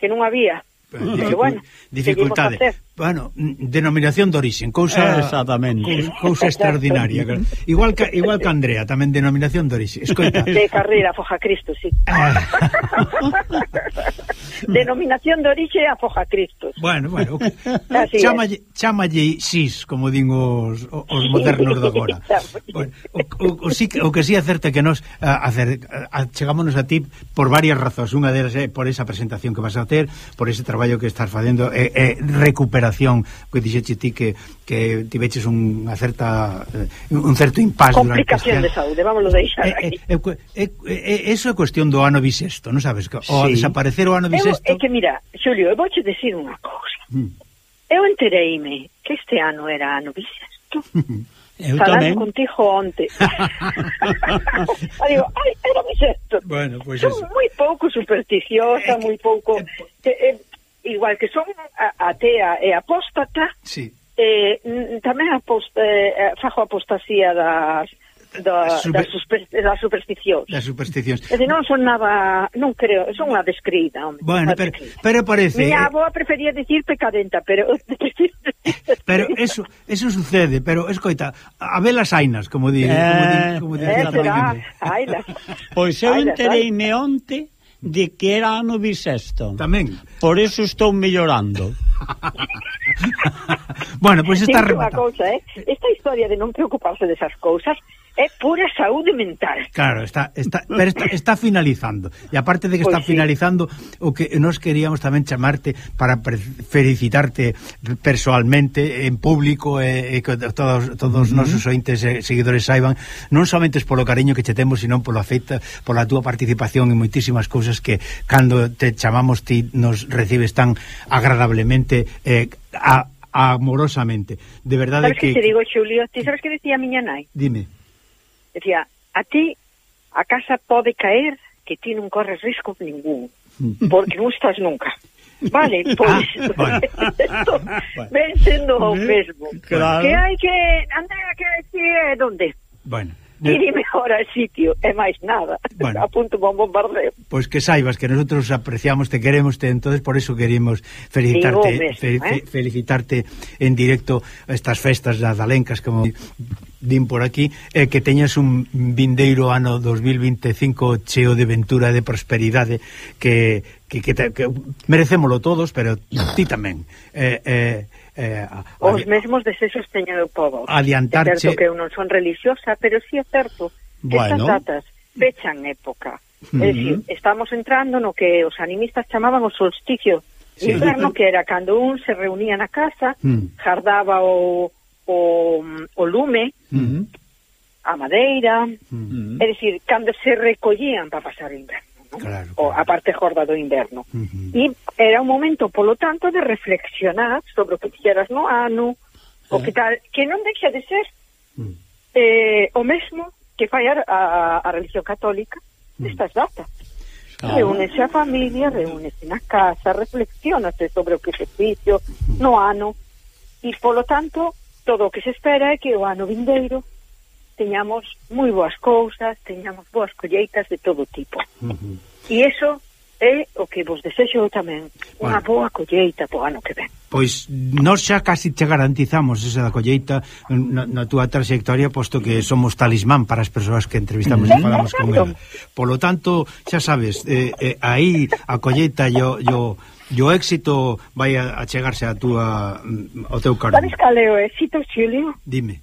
que non había. Dificu bueno, dificultades. Bueno, denominación de orixen, cousa exactamente, cousa extraordinaria. igual que igual que Andrea, tamén denominación de orixen. Escoita. De carreira Foja Cristo, sí. Ah. (laughs) denominación de orixe a Foja Cristo. Bueno, bueno. Okay. Chamalle, chamalle sis, como din os, os modernos de agora. (laughs) bueno, o, o, o, sí, o que sí acerta que nos acer, a, chegámonos a ti por varias razóns. Unha delas é por esa presentación que vas a ter, por ese traballo traballo que estás facendo é, é recuperación que dixeche ti que, que tiveches unha certa eh, un certo impasse complicación este... de saúde, vámonos deixar eh, aquí é, é, é, eso é cuestión do ano bisexto non sabes? o sí. desaparecer o ano bisexto eu, é que mira, Xulio, eu vouche decir unha cousa mm. eu entereime que este ano era ano bisexto (laughs) Eu falando tamén. contigo onte. (laughs) digo, ai, era mi xesto. Bueno, pois pues Son moi pouco supersticiosa, moi pouco... Eh, eh, igual que son atea e apóstata, sí. eh, tamén apost, eh, eh fajo apostasía das da, Super... das, super, das supersticións. Das supersticións. E non son nada, non creo, son unha descrita, home. Bueno, pero, descrita. pero parece... Miña eh, avoa prefería dicir pecadenta, pero... (laughs) Eh, pero eso, eso sucede, pero escoita, a velas ainas, como di, eh, como di, como di eh, será. Pois eu entereime onte de que era ano bisexto. Tamén. Por eso estou mellorando. (laughs) bueno, pois pues está rematado. Cousa, eh? Esta historia de non preocuparse desas cousas é pura saúde mental. Claro, está está pero está, está finalizando. E aparte de que pois está sí. finalizando, o que nós queríamos tamén chamarte para felicitarte persoalmente en público e, e que todos todos os nosos ointes e seguidores saiban, non somente polo cariño que che temos, senón polo afecto, pola túa participación en moitísimas cousas que cando te chamamos ti nos recibes tan agradablemente eh, a amorosamente. De verdade sabes que... que te digo, Xulio? Ti sabes que decía miña nai? Dime. Decía, a ti a casa pode caer que ti non corres risco ningún, mm. porque non estás nunca. Vale, (laughs) ah, pois (laughs) ah, (laughs) esto ven sendo o mesmo. Claro. Que hai que Andrea, que decir onde. Bueno de... dime ahora o sitio, é máis nada. (laughs) Bueno, apunto un bombardeo. Pois pues que saibas que nosotros apreciamos, te queremos te, entonces por eso queremos felicitarte mesmo, fe, eh? fe, felicitarte en directo estas festas das Alencas como din por aquí eh, que teñas un vindeiro ano 2025 cheo de ventura de prosperidade que, que, que, te, que merecémolo todos pero ti tamén. Eh, eh eh, os a, mesmos desexos teño do povo adiantarche... é certo que eu non son religiosa pero si sí é certo que bueno. estas datas fechan época uh -huh. é dicir, estamos entrando no que os animistas chamaban o solsticio sí. inverno que era cando un se reunía na casa uh -huh. jardaba o, o, o lume uh -huh. a madeira uh -huh. é dicir, cando se recollían para pasar o inverno claro, claro. a parte gorda do inverno. Uh -huh. E era un momento, polo tanto, de reflexionar sobre ah, o que fixeras no ano, o que tal, que non deixa de ser uh -huh. eh, o mesmo que fai a, a, a religión católica mm. nestas uh -huh. datas. Claro. Reúnese a familia, reúnese na casa, reflexionase sobre o que se fixo no ah, ano, e, polo tanto, todo o que se espera é que o ano vindeiro teñamos moi boas cousas, teñamos boas colleitas de todo tipo. Uh -huh. E iso é o que vos desexo tamén, unha bueno. boa colleita po ano que ven. Pois nós xa casi te garantizamos esa da colleita na, na túa trayectoria posto que somos talismán para as persoas que entrevistamos e falamos con ela. Polo tanto, xa sabes, eh, eh, aí a colleita yo, yo E o éxito vai a, a chegarse a túa, mm, ao teu carón. Sabes cal é o éxito, Xulio? Dime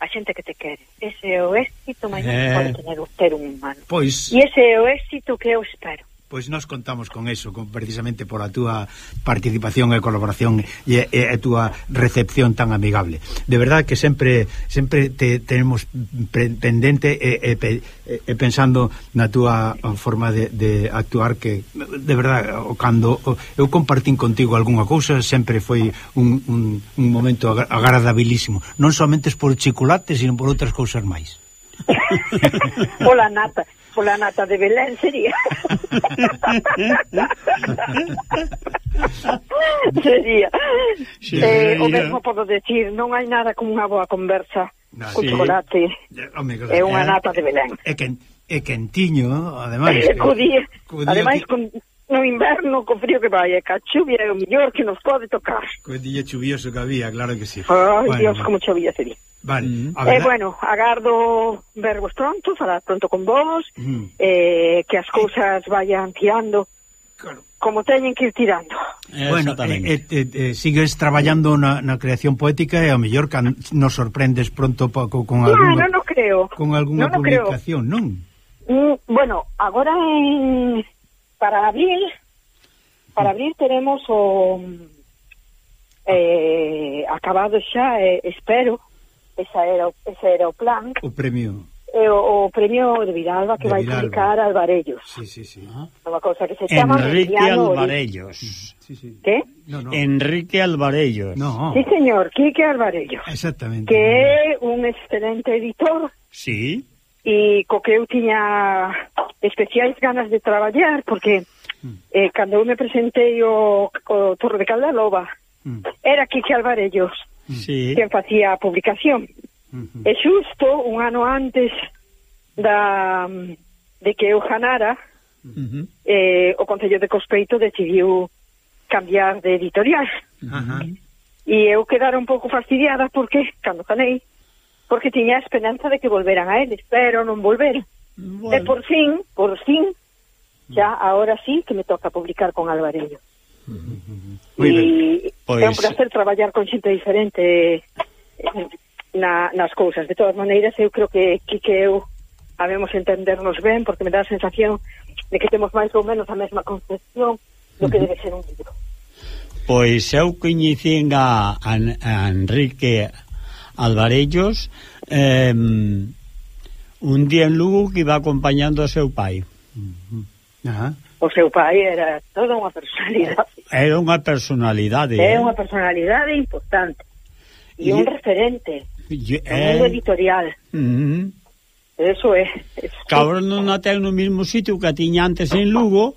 a xente que te quere. Ese é o éxito maior eh... que pode tener o un humano. Pois... E ese é o éxito que eu espero. Pois nós contamos con eso, con, precisamente por a túa participación e colaboración e, e, e túa recepción tan amigable. De verdad que sempre sempre te tenemos pendente e, e, e pensando na túa forma de, de actuar que de verdad cando eu compartín contigo algunha cousa sempre foi un, un, un momento agradabilísimo, non somente por chocolates, sino por outras cousas máis. (laughs) pola nata, pola nata de Belén (laughs) sería. sería. Eh, o mesmo podo decir, non hai nada como unha boa conversa ah, no, con sí. chocolate. Amigo, é unha eh, nata de Belén. É quen, é quentiño, ademais. É, (laughs) co día, co día ademais que... con no inverno, co frío que vai, e ca chuvia é o mellor que nos pode tocar. Co día chuvioso que había, claro que sí. Ai, bueno, Dios, como chovía sería. Vale, mm. a verdad... eh, bueno, agardo vervos pronto, falar pronto con vos, mm. eh, que as cousas vayan tirando claro. como teñen que ir tirando. Bueno, eh, eh, eh, eh, sigues traballando na, na creación poética e ao mellor can, nos sorprendes pronto po, co, con alguna... No, no, no creo. Con algunha no, no publicación, creo. non? Mm, bueno, agora en... para abril para abril teremos o mm, eh, acabado xa, eh, espero, esa era, ese era o plan. O premio. E o, o premio de Vidalba que de vai Vidalba. publicar Alvarellos. Sí, sí, sí. Ah. Unha cosa que se chama Enrique Alvarellos. Sí, sí. Que? No, no. Enrique Alvarellos. No. Sí, señor, Quique Alvarellos. Exactamente. Que é un excelente editor. Sí. E co que eu tiña especiais ganas de traballar, porque mm. eh, cando eu me presentei o, o Torre de Caldaloba, mm. era Quique Alvarellos sí. quen facía a publicación. Uh -huh. E xusto un ano antes da de que eu ganara, uh -huh. eh, o Concello de Cospeito decidiu cambiar de editorial. Uh -huh. E eu quedara un pouco fastidiada porque, cando ganei, porque tiña a esperanza de que volveran a eles, pero non volveron. Bueno. E por fin, por fin, ya ahora sí que me toca publicar con Alvarello. Uh -huh. Uh Pois... É un placer traballar con xente diferente eh, na, nas cousas. De todas maneiras, eu creo que que, eu habemos entendernos ben, porque me dá a sensación de que temos máis ou menos a mesma concepción do que debe ser un libro. Pois eu coñecín a, a, a Enrique Alvarellos eh, un día en Lugo que iba acompañando a seu pai. Uh -huh. O seu pai era toda unha personalidade. Era unha personalidade. É eh? unha personalidade importante. E, e un referente. E, eh... mundo editorial. Uh -huh. Eso é. Cabrón non a ten no mesmo sitio que a tiña antes en Lugo,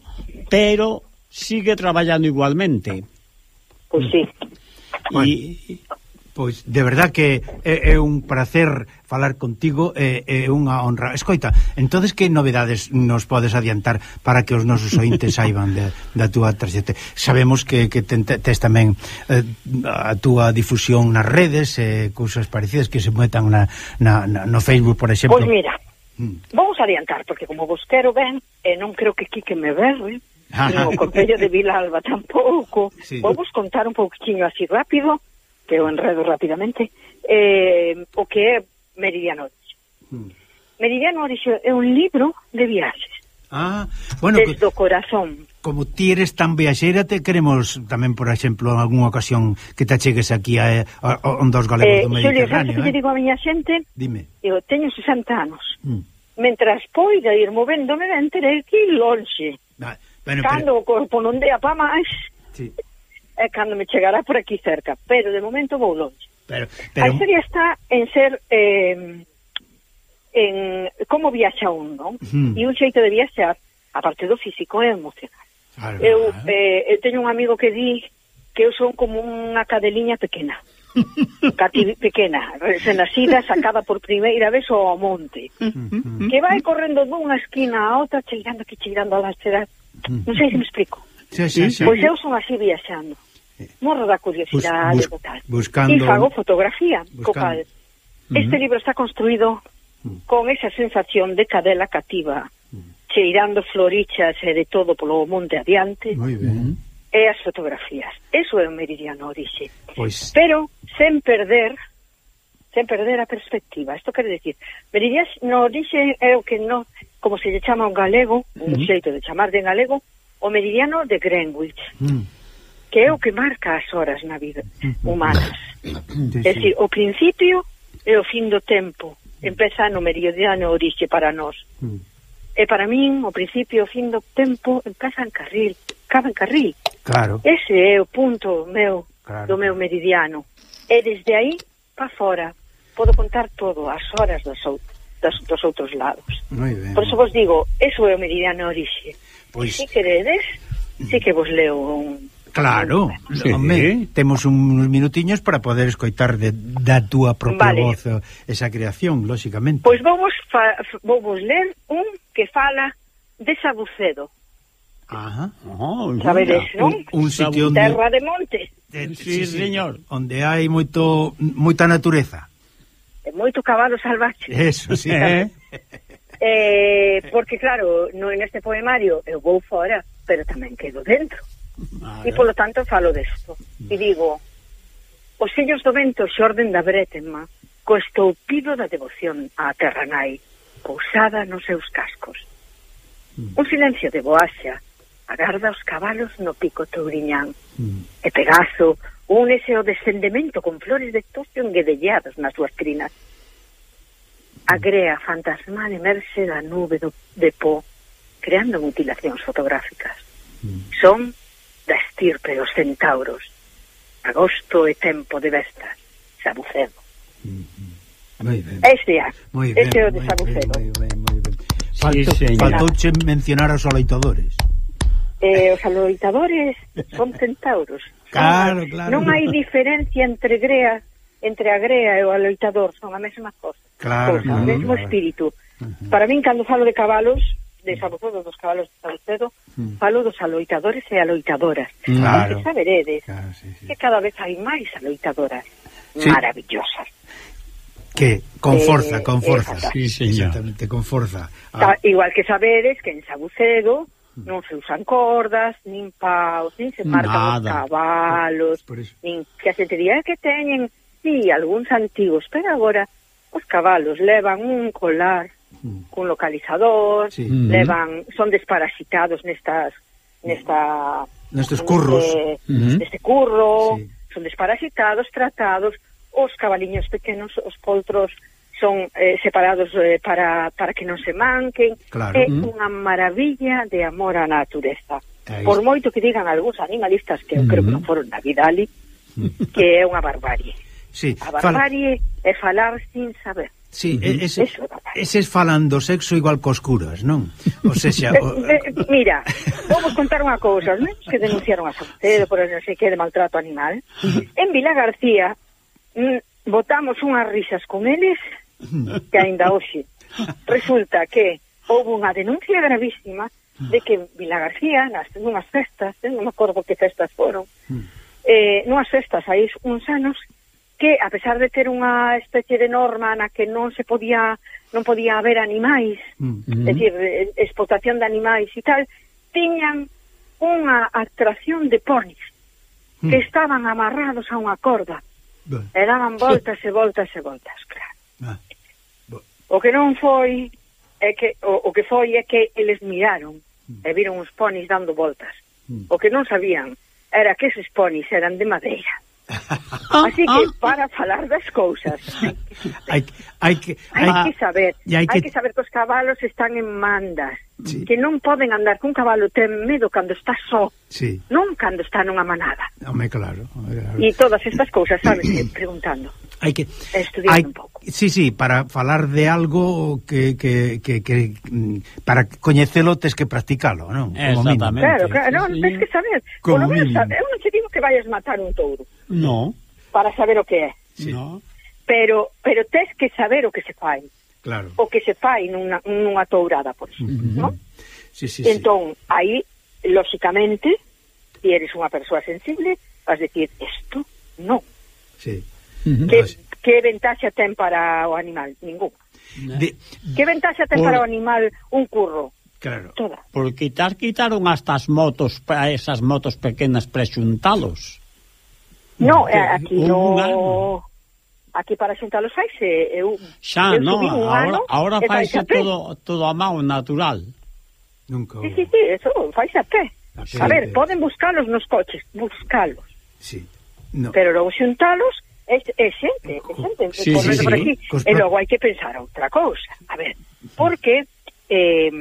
pero sigue traballando igualmente. Pois pues sí. E... Pois, de verdad que é, é un placer falar contigo, é, é unha honra. Escoita, entonces que novedades nos podes adiantar para que os nosos ointes saiban de, da túa traxete? Sabemos que, que ten, tes tamén eh, a túa difusión nas redes, eh, cousas parecidas que se metan na, na, na, no Facebook, por exemplo. Pois mira, mm. vamos adiantar, porque como vos quero ben, e eh, non creo que Quique me berre, ah. no Concello de Vilalba tampouco, sí. vou vos contar un pouquinho así rápido, que eu enredo rapidamente, eh, o que é Meridiano Orixo. Mm. Meridiano Orixo é un libro de viaxes. Ah, bueno, desde o corazón. Como ti eres tan viaxeira, te queremos tamén, por exemplo, en algunha ocasión que te achegues aquí a, a, a ondos galegos eh, do Mediterráneo. Eu eh? digo a miña xente, Dime. eu teño 60 anos. Mm. Mentras poida ir movéndome ben, terei que ir longe. Ah, bueno, Cando pero... o corpo non dea pa máis, sí é cando me chegará por aquí cerca, pero de momento vou longe. Pero, pero... A historia está en ser eh, en como viaxa un, non? Mm. E un xeito de viaxar, aparte do físico, é emocional. Claro, eu, eh, eu teño un amigo que di que eu son como unha cadeliña pequena. (laughs) Cati pequena, se nacida, sacada por primeira vez ao monte. que vai correndo dunha esquina a outra, cheirando aquí, cheirando a la cidade. Non sei se me explico. Sí, sí, sí. Pois eu son así viaxando morro da curiosidade bus, bus, e tal. Buscando... E fago fotografía buscando. co cal. Uh -huh. Este libro está construído uh -huh. con esa sensación de cadela cativa, uh -huh. cheirando florichas e de todo polo monte adiante. Moi ben. Mm-hmm. E as fotografías. Eso é o meridiano orixe. Pois... Pero sen perder sen perder a perspectiva. Isto quere decir, meridiano orixe é o que non, como se lle chama un galego, un mm-hmm. xeito de chamar de galego, o meridiano de Greenwich. Mm que é o que marca as horas na vida humanas. É dicir, o principio e o fin do tempo. Empeza no meridiano orixe para nós. Mm. E para min, o principio e o fin do tempo empeza en carril, acaba en carril. Claro. Ese é o punto meu claro. do meu meridiano. E desde aí, pa fora, podo contar todo, as horas dos, dos, dos outros lados. Moi ben. Por eso vos digo, eso é o meridiano orixe. Pois... Si queredes, si que vos leo un Claro, sí. home, temos uns minutiños para poder escoitar de, da túa propia vale. voz eh, esa creación, lóxicamente. Pois vamos, fa, vamos ler un que fala de Sabucedo. Ajá. Oh, Sabedes, non? Un, un sitio onde... Terra de monte. De, sí, sí, señor. Onde hai moito moita natureza. E moito cabalo salvaxe. Eso, sí. (laughs) eh? eh, porque, claro, no, en este poemario eu vou fora, pero tamén quedo dentro. E polo tanto falo desto. E digo, os sellos do vento xorden da brétema co estoupido da devoción á terra nai, pousada nos seus cascos. Mm. Un silencio de boaxa agarda os cabalos no pico touriñán. Mm. E Pegaso únese ao descendemento con flores de tocio enguedelladas nas súas crinas. A grea fantasmal emerxe da nube do, de pó, creando mutilacións fotográficas. Mm. Son da estirpe dos centauros. Agosto é tempo de vestas, Sabucedo. Mm -hmm. Moi ben. Este é, este é o de Sabucedo. Moi ben, moi ben. Sí, faltouche mencionar aos aloitadores. Eh, os aloitadores son centauros. Claro, claro. Non hai diferencia entre grea, entre a grea e o aloitador, son a mesma cosa. Claro, cosa, claro, o mesmo claro. espírito. Uh -huh. Para min, cando falo de cabalos, de Sabucedo, dos cabalos de Sabucedo, mm. falo dos aloitadores e aloitadoras. Mm. Claro. Que saberedes claro, sí, sí. que cada vez hai máis aloitadoras sí. maravillosas. Que con eh, forza, eh, con forza, sí, señor. exactamente, con forza. Ah. Igual que sabedes que en Sabucedo mm. non se usan cordas, nin paus, nin se marcan Nada. os cabalos, por, eso. nin que a xente dirá que teñen, sí, algúns antigos, pero agora os cabalos levan un colar Mm. cun localizador, sí. Mm. levan son desparasitados nestas nesta nestes curros, neste, uh -huh. neste curro, sí. son desparasitados, tratados, os cabaliños pequenos, os poltros son eh, separados eh, para, para que non se manquen. Claro. É mm. unha maravilla de amor á natureza. Aí. Por moito que digan algúns animalistas que eu creo que non mm-hmm. foron na Vidali, mm. que é unha barbarie. Sí. A barbarie Fal... é falar sin saber. Sí, uh ese, Eso. eses falan do sexo igual cos curas, non? O sexa, o... Eh, eh, mira, vamos contar unha cousa, non? que denunciaron a Sotedo por así que de maltrato animal. En Vila García mm, votamos unhas risas con eles que aínda hoxe resulta que houve unha denuncia gravísima de que Vila García, nas unhas festas, eh, non me acordo que festas foron, mm. eh, nunhas festas hai uns anos, que a pesar de ter unha especie de norma na que non se podía non podía haber animais, mm -hmm. é dicir, explotación de animais e tal, tiñan unha atracción de ponis mm. que estaban amarrados a unha corda. Ben. E daban voltas e voltas e voltas, claro. Ah. O que non foi é que o, o que foi é que eles miraron mm. e viron os ponis dando voltas. Mm. O que non sabían era que esos ponis eran de madeira. Ah, Así que ah. para falar das cousas hai, hai que hai, que saber, hai que, que saber que os cabalos están en mandas sí. que non poden andar cun cabalo ten medo cando está só. Sí. non cando está nunha manada. Home claro, home, claro. e todas estas cousas sabes, (coughs) preguntando. Hai que estudiar hai, un pouco. Sí, sí, para falar de algo que, que, que, que para coñecelo tes que practicalo non? exactamente. Claro, claro, sí, non, tens que saber. Como Por menos, sabe, eu non te digo que vayas matar un touro. No. Para saber o que é. Sí. no. pero, pero tens que saber o que se fai claro. o que se fai nunha, nunha tourada, por exemplo, uh -huh. non? Sí, sí, entón, sí. aí, lóxicamente, se si eres unha persoa sensible, vas decir, isto non. Sí. Uh -huh. que, que ventaxa ten para o animal? Ninguna. De... Que ventaxa ten por... para o animal un curro? Claro. Toda. Por quitar, quitaron hasta as motos, esas motos pequenas prexuntalos. No, eh, aquí un, no... Ano aquí para xuntalos faise eu xa, eu non, agora, ano, agora faise todo, todo a mão natural. Nunca sí, sí, sí, eso faise a pé a, a ver, poden buscalos nos coches buscalos. Sí, no. pero logo xuntalos é, é xente, é xente sí, sí, sí. Aquí. Cos... e logo hai que pensar outra cousa. A ver, porque eh,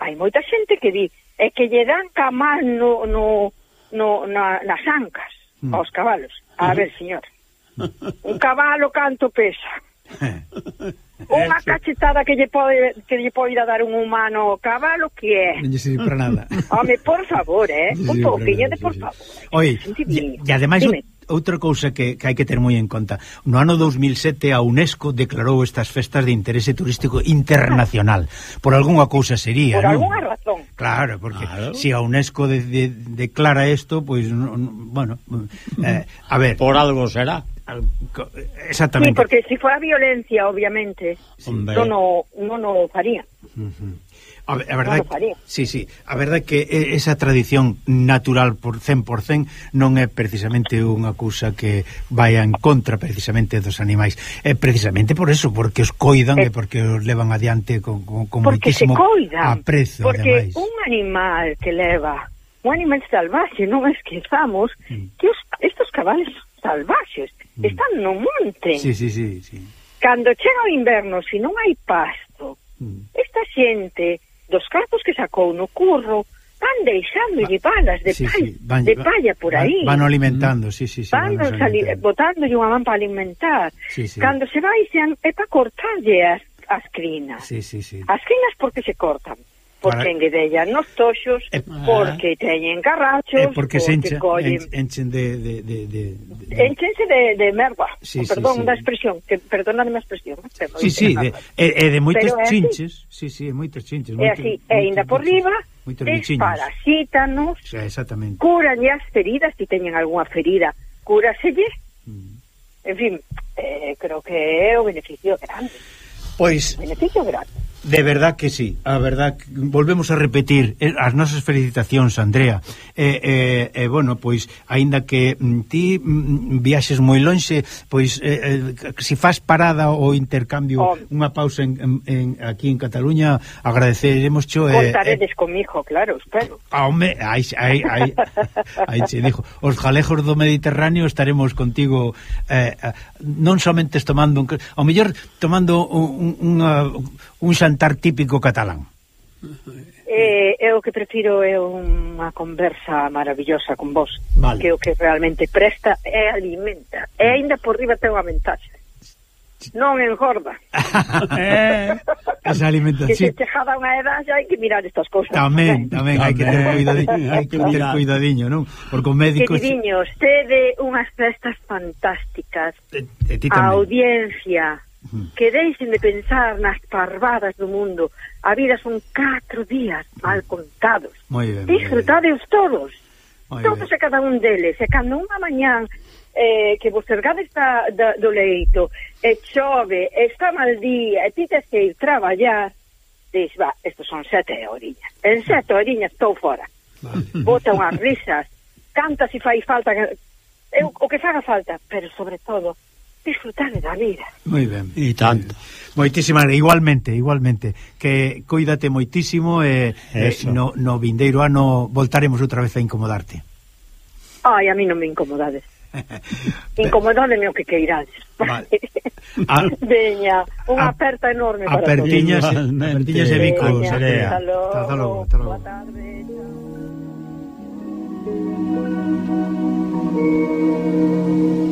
hai moita xente que di é que lle dan camar no, no, no, na, nas ancas mm. aos cabalos. A ver, señor (laughs) Un cabalo canto pesa? (laughs) Unha cachetada que lle pode que lle poida dar un humano cabalo que é. Non lle para nada. (laughs) Home, por favor, eh, un pouquiño de por favor. Oi, e ademais outra cousa que, que hai que ter moi en conta. No ano 2007 a UNESCO declarou estas festas de interese turístico internacional. Por algunha cousa sería, Por non? algunha razón. Claro, porque claro. se si a UNESCO de, de, declara isto, pois, pues, bueno, eh, a ver... Por algo será. Exactamente. Sí, porque se si a violencia, obviamente, Hombre. non o, non o faría. A, ver, A, verdade, non sí, sí, a verdade que esa tradición natural por 100% non é precisamente unha cousa que vai en contra precisamente dos animais. É precisamente por eso, porque os coidan é, e eh. porque os levan adiante con, con, con moitísimo coidan. Porque ademais. un animal que leva, un animal salvaxe, non esquezamos mm. que os, estos cabales salvaxes Mm. Están no monte. Sí, sí, sí, sí. Cando chega o inverno, se non hai pasto, mm. esta xente dos cartos que sacou no curro, van deixándolle balas de, sí, palla, sí, van, de palla por van, aí. Van alimentando, sí, sí, sí. Van, van alimentando. botándolle unha man para alimentar. Sí, sí. Cando se baixan é para cortarlle as, as crinas. Sí, sí, sí. As crinas porque se cortan porque enguedellan nos toxos, eh, porque ah. teñen carrachos, eh, porque, porque se encha, collen... enchen de... de, de, de, de... Enchense de, de merda, sí, sí, perdón sí. da expresión, que perdóname a expresión. Sí, sí, de, e, e de moitos Pero chinches, sí, sí, moitos chinches. É así, moitos, e ainda por riba, desparasítanos, sí, exactamente. curanlle as feridas, se si teñen algunha ferida, curaselle, mm. en fin, eh, creo que é o beneficio grande. Pois... Beneficio grande. De verdad que sí, a verdad que, volvemos a repetir eh, as nosas felicitacións, Andrea. E eh, eh, bueno, pois aínda que mm, ti mm, mm, viaxes moi lonxe, pois eh, eh, si faz parada ou intercambio, oh. unha pausa en, en, en aquí en Cataluña, agradeceremos cho eh, Contaredes eh, comigo, claro, espero. Ah, home, aí aí aí aí xe dixo, os jalejos do Mediterráneo estaremos contigo eh, eh, non somente tomando un, ao mellor tomando unha un xantar típico catalán? Eh, eu que prefiro é unha conversa maravillosa con vos, vale. que o que realmente presta é alimenta, e aínda por riba ten unha ventaxe. Non engorda. eh, (laughs) esa alimentación. Que se chegada unha edad xa hai que mirar estas cousas. Tamén, tamén, hai que ter cuidadiño, (laughs) hai que ter cuidadiño, non? Porque o médico... Queridiños, tede unhas festas fantásticas. E, e ti tamén. A audiencia que deixen de pensar nas parvadas do mundo. A vida son catro días mal contados. Disfrutadeos todos. Muy todos bien. e cada un deles. E cando unha mañán eh, que vos ergades da, da, do leito e chove, e está mal día, e ti tes que ir traballar, dis, va, estos son sete horiñas. En sete horiñas estou fora. Vale. (laughs) Bota unhas risas, canta se fai falta, eu, o que faga falta, pero sobre todo disfrutade da vida. Moi ben. E tanto. Moitísimas, igualmente, igualmente. Que cuídate moitísimo e eh, no, no vindeiro ano voltaremos outra vez a incomodarte. Ai, a mí non me incomodades. (laughs) Incomodademe o que queirades. Vale. (laughs) a... Veña, unha aperta enorme para Apertiñas, apertiñas e bicos. Hasta logo. Hasta logo. Hasta logo. Boa tarde. Chao.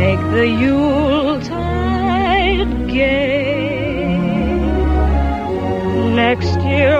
Make the Yuletide gay. Next year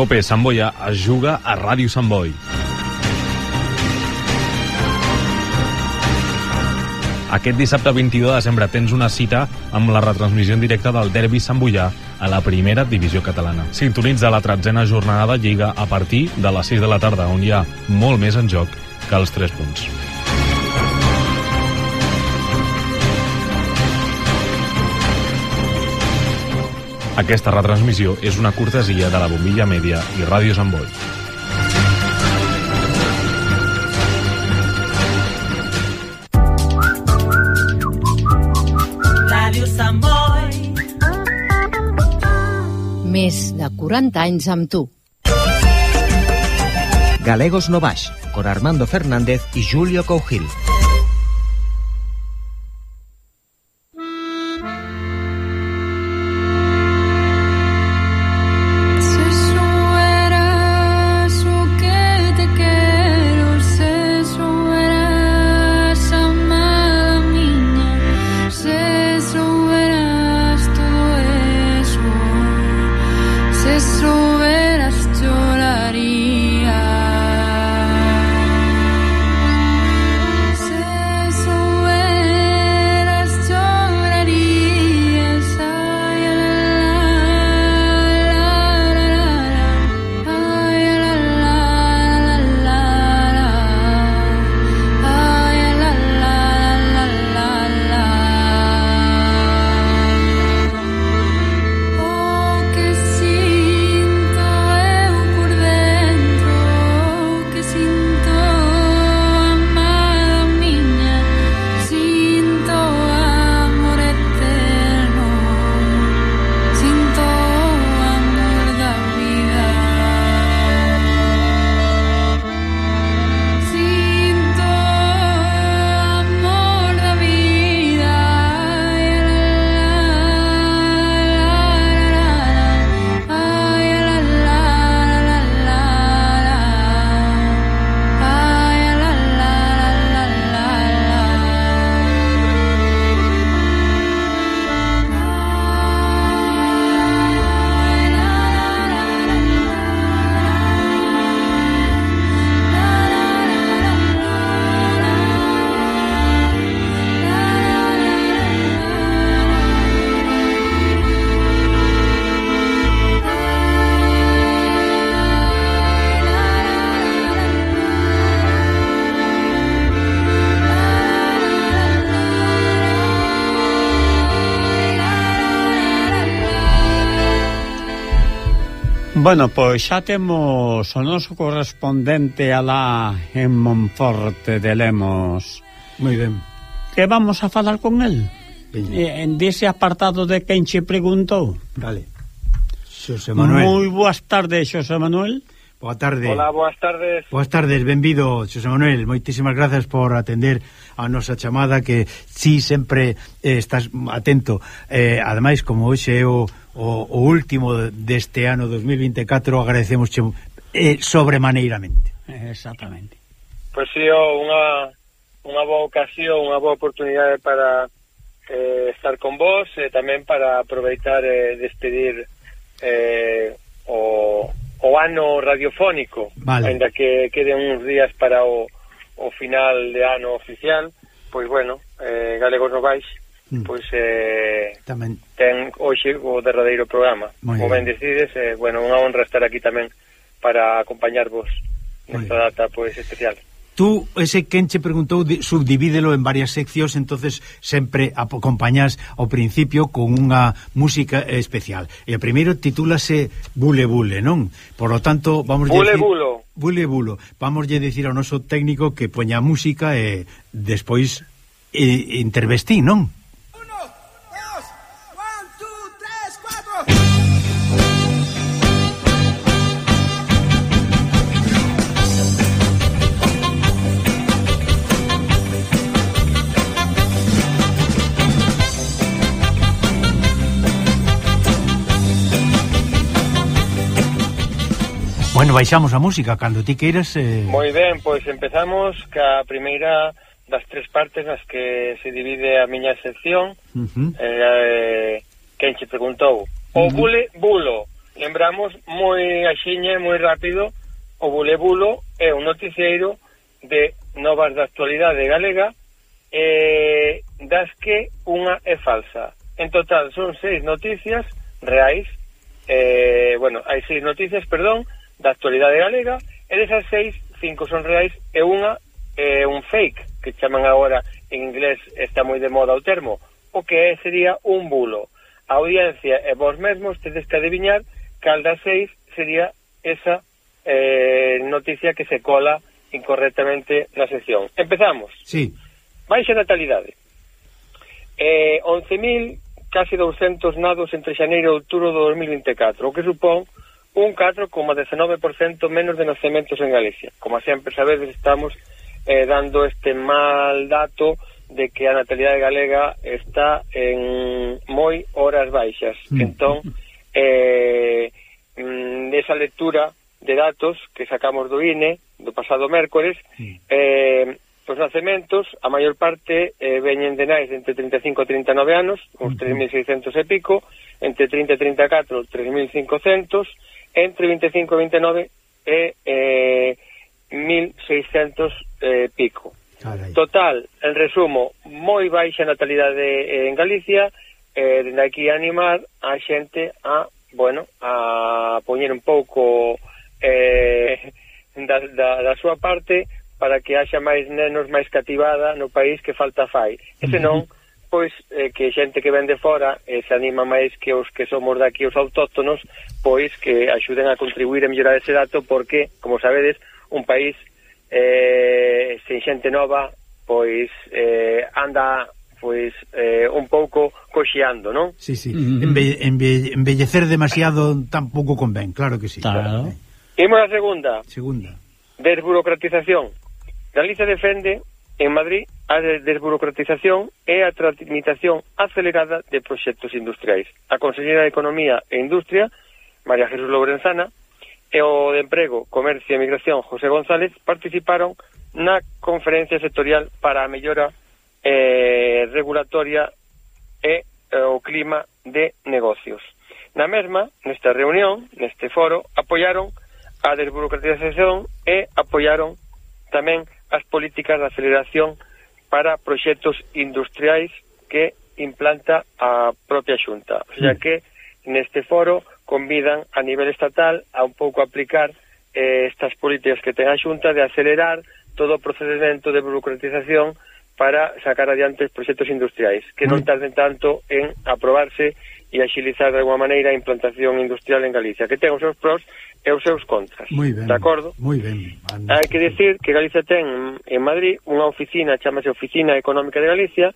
Cope Sant Boia es juga a Ràdio Sant Boi. Aquest dissabte 22 de desembre tens una cita amb la retransmissió en directe del Derbi Sant Boià a la primera divisió catalana. Sintonitza la tretzena jornada de Lliga a partir de les 6 de la tarda, on hi ha molt més en joc que els 3 punts. Aquesta retransmissió és una cortesia de la Bombilla Mèdia i Ràdio Sant Boi. Més de 40 anys amb tu. Galegos Novash, con Armando Fernández i Julio Cougil. Bueno, pois xa temos o noso correspondente alá en Monforte de Lemos. Moi ben. Que vamos a falar con el? Veña. Eh, en dese apartado de quen che preguntou. Vale. Xosé Manuel. Moi boas tardes, Xosé Manuel. Boa tarde. Hola, boas tardes. Boas tardes, benvido, Xosé Manuel. Moitísimas grazas por atender a nosa chamada que si sí, sempre eh, estás atento. Eh, ademais, como hoxe é o o, o último deste ano 2024 agradecemos eh, sobremaneiramente. Exactamente. Pois pues sí, oh, unha, unha boa ocasión, unha boa oportunidade para eh, estar con vos e eh, tamén para aproveitar e eh, despedir eh, o, o ano radiofónico, vale. ainda que queden uns días para o, o final de ano oficial, pois bueno, eh, galegos Novais mm. pois eh, tamén. ten hoxe o derradeiro programa. Muy Como ben decides, eh, bueno, unha honra estar aquí tamén para acompañarvos nesta data pois especial. Tú, ese quen che preguntou, subdivídelo en varias seccións, entonces sempre acompañas ao principio con unha música especial. E o primeiro titúlase Bule Bule, non? Por lo tanto, vamos Bule decir, Bulo. Bule Bulo. Vamos lle dicir ao noso técnico que poña música e despois e, intervestí, non? Bueno, baixamos a música cando ti queiras eh... Moi ben, pois empezamos ca primeira das tres partes nas que se divide a miña sección uh -huh. eh, quen se preguntou. O bule bulo. Lembramos moi axiña e moi rápido o bule bulo é un noticieiro de novas da actualidade galega eh, das que unha é falsa. En total son seis noticias reais eh, bueno, hai seis noticias, perdón da actualidade galega e desas seis, cinco son reais e unha é un fake que chaman agora en inglés está moi de moda o termo o que é, sería un bulo. A audiencia e vos mesmos tedes que adivinar cal das seis sería esa eh, noticia que se cola incorrectamente na sección. Empezamos. Sí. baixa natalidade. Eh, 11.000 casi 200 nados entre xaneiro e outubro do 2024 o que supón un 4,19% menos de nacementos en Galicia. Como sempre sabedes, estamos eh, dando este mal dato de que a natalidade galega está en moi horas baixas. Mm. Entón, eh, mm, esa lectura de datos que sacamos do INE do pasado mércores, eh, os nacementos, a maior parte eh, veñen de nais entre 35 e 39 anos, uns 3.600 e pico, entre 30 e 34, 3.500, entre 25 e 29 é eh, 1.600 eh, pico. Carai. Total, en resumo, moi baixa natalidade eh, en Galicia, eh, dende aquí animar a xente a, bueno, a poñer un pouco eh, da, da, da súa parte para que haxa máis nenos máis cativada no país que falta fai. E senón, uh -huh pois eh, que xente que ven de fora eh, se anima máis que os que somos daqui os autóctonos, pois que axuden a contribuir a mellorar ese dato porque, como sabedes, un país eh, sen xente nova pois eh, anda pois eh, un pouco coxeando, non? Sí, sí. Mm -hmm. Enve enve embellecer demasiado tampouco convén, claro que sí. Claro. claro. Imos a segunda. Segunda. Desburocratización. Galicia defende en Madrid a desburocratización e a tramitación acelerada de proxectos industriais. A Consellera de Economía e Industria, María Jesús Lorenzana, e o de Emprego, Comercio e Migración, José González, participaron na conferencia sectorial para a mellora eh, regulatoria e eh, o clima de negocios. Na mesma, nesta reunión, neste foro, apoiaron a desburocratización e apoiaron tamén a as políticas de aceleración para proxectos industriais que implanta a propia Xunta. O sea mm. que neste foro convidan a nivel estatal a un pouco aplicar eh, estas políticas que ten a Xunta de acelerar todo o procedimento de burocratización para sacar adiante os proxectos industriais, que non mm. tarden tanto en aprobarse e axilizar de alguma maneira a implantación industrial en Galicia, que ten os seus pros e os seus contras. Moi ben, de acordo? Moi ben. Hai que dicir que Galicia ten en Madrid unha oficina, chamase Oficina Económica de Galicia,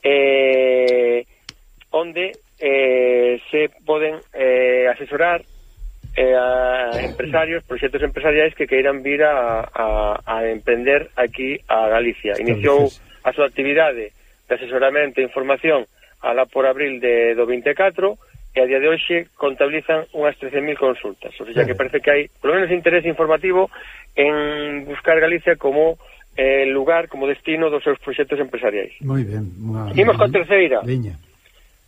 eh, onde eh, se poden eh, asesorar eh, a empresarios, proxectos empresariais que queiran vir a, a, a emprender aquí a Galicia. Iniciou a súa actividade de asesoramento e información alá por abril de, do 24, e a día de hoxe contabilizan unhas 13.000 consultas. O sea, que parece que hai, polo menos, interés informativo en buscar Galicia como eh, lugar, como destino dos seus proxectos empresariais. Moi ben. Imos con terceira. Veña.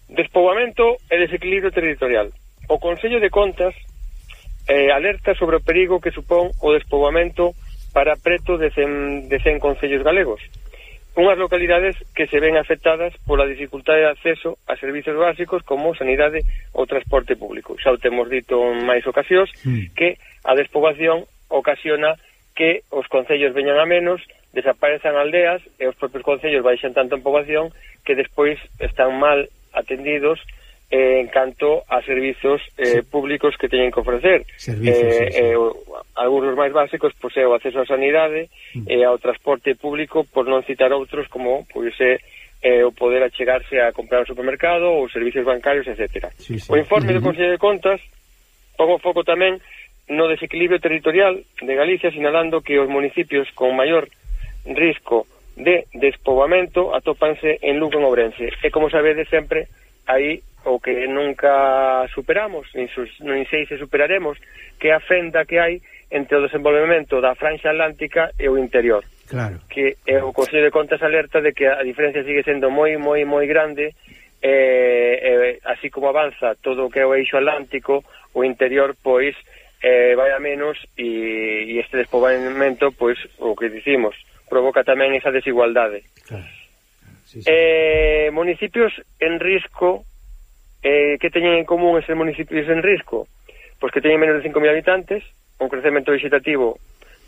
Despoboamento e desequilibrio territorial. O Consello de Contas eh, alerta sobre o perigo que supón o despoboamento para preto de 100, de 100 concellos galegos. Uh unhas localidades que se ven afectadas pola dificultade de acceso a servizos básicos como sanidade ou transporte público. Xa o temos dito en máis ocasións sí. que a despoboación ocasiona que os concellos veñan a menos, desaparezan aldeas e os propios concellos baixan tanto en poboación que despois están mal atendidos eh, en canto a servizos eh, sí. públicos que teñen que ofrecer. Servizos, eh, sí, sí. Eh, algunos máis básicos, pois é o acceso á sanidade, e eh, ao transporte público, por non citar outros como, pois é, eh, o poder achegarse a comprar ao supermercado ou servicios bancarios, etc. Sí, sí. O informe mm -hmm. do Consello de Contas pon o foco tamén no desequilibrio territorial de Galicia, sinalando que os municipios con maior risco de despoboamento atópanse en Lugo en Ourense. E, como sabedes, sempre aí o que nunca superamos, nin, sus, nin sei se superaremos, que é a fenda que hai entre o desenvolvemento da franxa atlántica e o interior. Claro. Que é o Consello de Contas alerta de que a diferencia sigue sendo moi, moi, moi grande, eh, eh, así como avanza todo o que é o eixo atlántico, o interior, pois, eh, vai a menos e, e este despobamento, pois, o que dicimos, provoca tamén esa desigualdade. Claro. Sí, sí. Eh, municipios en risco Eh, que teñen en común eses municipios en risco? Pois que teñen menos de 5.000 habitantes, un crecemento vegetativo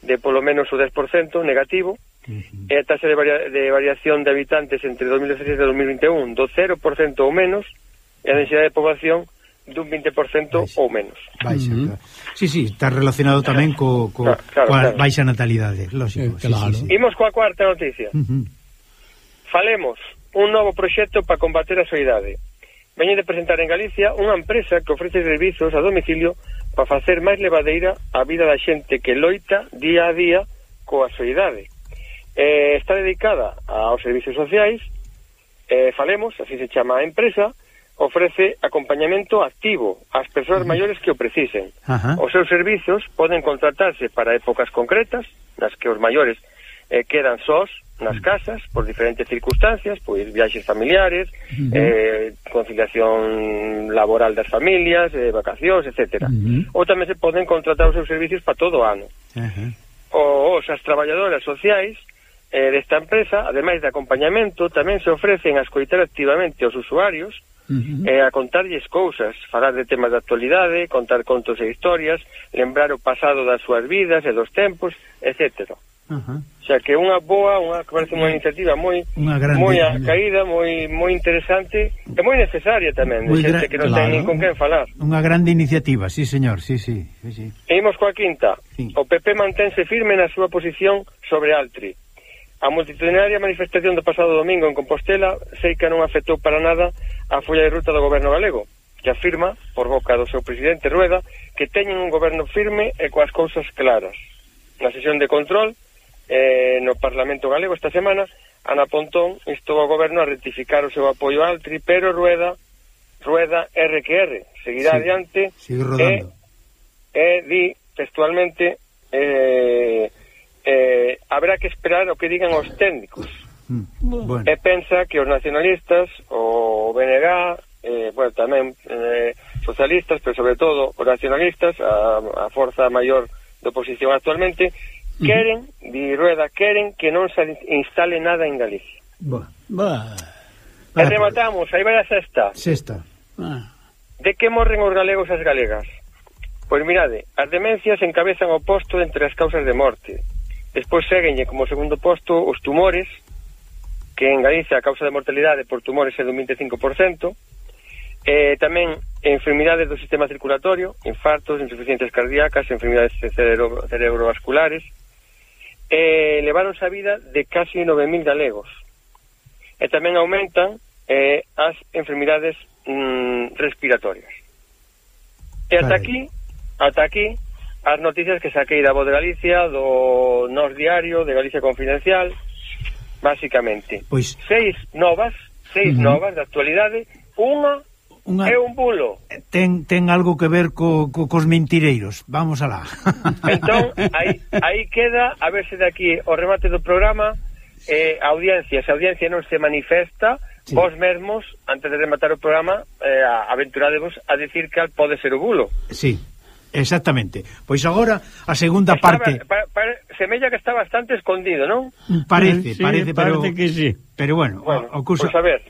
de polo menos o 10% negativo, uh -huh. e a taxa de, varia de variación de habitantes entre 2016 e 2021 do 0% ou menos, e a densidade de poboación dun 20% baixa. ou menos. Baixa, mm -hmm. claro. Sí, sí, está relacionado tamén co, co, claro, claro, coa claro. baixa natalidade, lógico. Eh, claro. sí, sí, sí. Imos coa cuarta noticia. Uh -huh. Falemos un novo proxecto para combater a soidade veñen de presentar en Galicia unha empresa que ofrece servizos a domicilio para facer máis levadeira a vida da xente que loita día a día coa soidade. Eh, está dedicada aos servizos sociais, eh, Falemos, así se chama a empresa, ofrece acompañamento activo ás persoas maiores que o precisen. Ajá. Os seus servizos poden contratarse para épocas concretas, nas que os maiores eh, quedan sós nas casas por diferentes circunstancias, pois viaxes familiares, uh -huh. eh, conciliación laboral das familias, eh, vacacións, etc. Uh -huh. Ou tamén se poden contratar os seus servicios para todo o ano. Uh -huh. Ou, as traballadoras sociais eh, desta empresa, ademais de acompañamento, tamén se ofrecen a escoitar activamente aos usuarios Uh -huh. eh, a contarlles cousas, falar de temas de actualidade, contar contos e historias, lembrar o pasado das súas vidas e dos tempos, etcétera. Uh -huh. Xa que unha boa, unha que parece unha iniciativa moi unha grande, moi caída, moi moi interesante e moi necesaria tamén, moi de xente que non claro, ten nin con quen falar. Unha grande iniciativa, sí, señor, sí, sí, sí, sí. E imos coa quinta. Sí. O PP mantense firme na súa posición sobre Altri. A multitudinaria manifestación do pasado domingo en Compostela sei que non afectou para nada a folla de ruta do goberno galego, que afirma, por boca do seu presidente Rueda, que teñen un goberno firme e coas cousas claras. Na sesión de control, eh, no Parlamento Galego esta semana, Ana Pontón instou ao goberno a rectificar o seu apoio a Altri, pero Rueda Rueda RQR seguirá sí, adiante sigue rodando. e, e di textualmente eh, eh, habrá que esperar o que digan os técnicos mm, bueno. e pensa que os nacionalistas o BNG eh, bueno, tamén eh, socialistas, pero sobre todo os nacionalistas a, a forza maior de oposición actualmente Queren, di Rueda, queren que non se instale nada en Galicia. Boa. E rematamos, aí vai a sexta. Sexta. De que morren os galegos as galegas? Pois mirade, as demencias encabezan o posto entre as causas de morte. Despois seguenlle como segundo posto os tumores, que en Galicia a causa de mortalidade por tumores é do 25%, eh, tamén enfermidades do sistema circulatorio, infartos, insuficiencias cardíacas, enfermidades cerebro, cerebrovasculares, eh, levaronse a vida de casi 9.000 galegos. E tamén aumentan eh, as enfermidades mm, respiratorias. E ata aquí, ata aquí, as noticias que saquei da Voz de Galicia, do Nos Diario, de Galicia Confidencial, básicamente. Pois... Seis novas, seis uh -huh. novas de actualidade, unha Unha... É un bulo. Eh, ten, ten algo que ver co, co, cos mentireiros. Vamos alá. (laughs) entón, aí, aí queda, a verse daqui o remate do programa, eh, a audiencia, se a audiencia non se manifesta, sí. vos mesmos, antes de rematar o programa, eh, aventurádevos a decir que pode ser o bulo. Sí, Exactamente. Pois agora a segunda Estaba, parte. Pa, pa, semella que está bastante escondido, non? Parece, eh, sí, parece, parece pero que sí. Pero bueno, bueno o, o curso. Pois a ver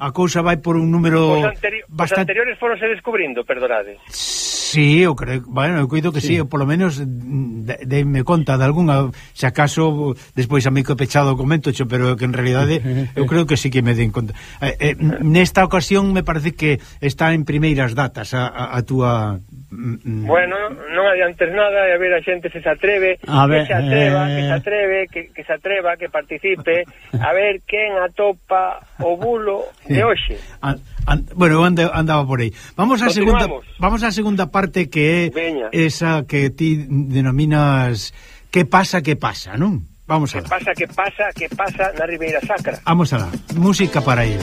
a cousa vai por un número... Os, anteri bastante... os anteriores foronse descubrindo, perdonade. Sí, eu creo, bueno, eu cuido que sí, sí eu polo menos mm, deime de, de conta de algunha, se acaso despois a mí que pechado comento, xo, pero que en realidade (laughs) eu creo que sí que me den conta. Eh, eh, nesta ocasión me parece que está en primeiras datas a, a, a túa mm, mm. Bueno, non adiantes nada e a ver a xente se se atreve, a ver, que se atreva, eh... que se atreve, que, que se atreva, que participe, (laughs) a ver quen atopa o bulo de hoxe. An, an, bueno, ande, andaba por aí. Vamos á segunda vamos á segunda parte que é Veña. esa que ti denominas que pasa, que pasa, non? Vamos a Que pasa, que pasa, que pasa na Ribeira Sacra. Vamos a la. Música para ir.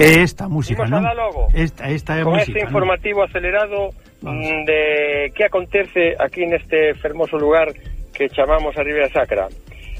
É esta música, non? Esta, esta é a Con música, este informativo acelerado mm, Vamos. de que acontece aquí neste fermoso lugar que chamamos a Ribeira Sacra.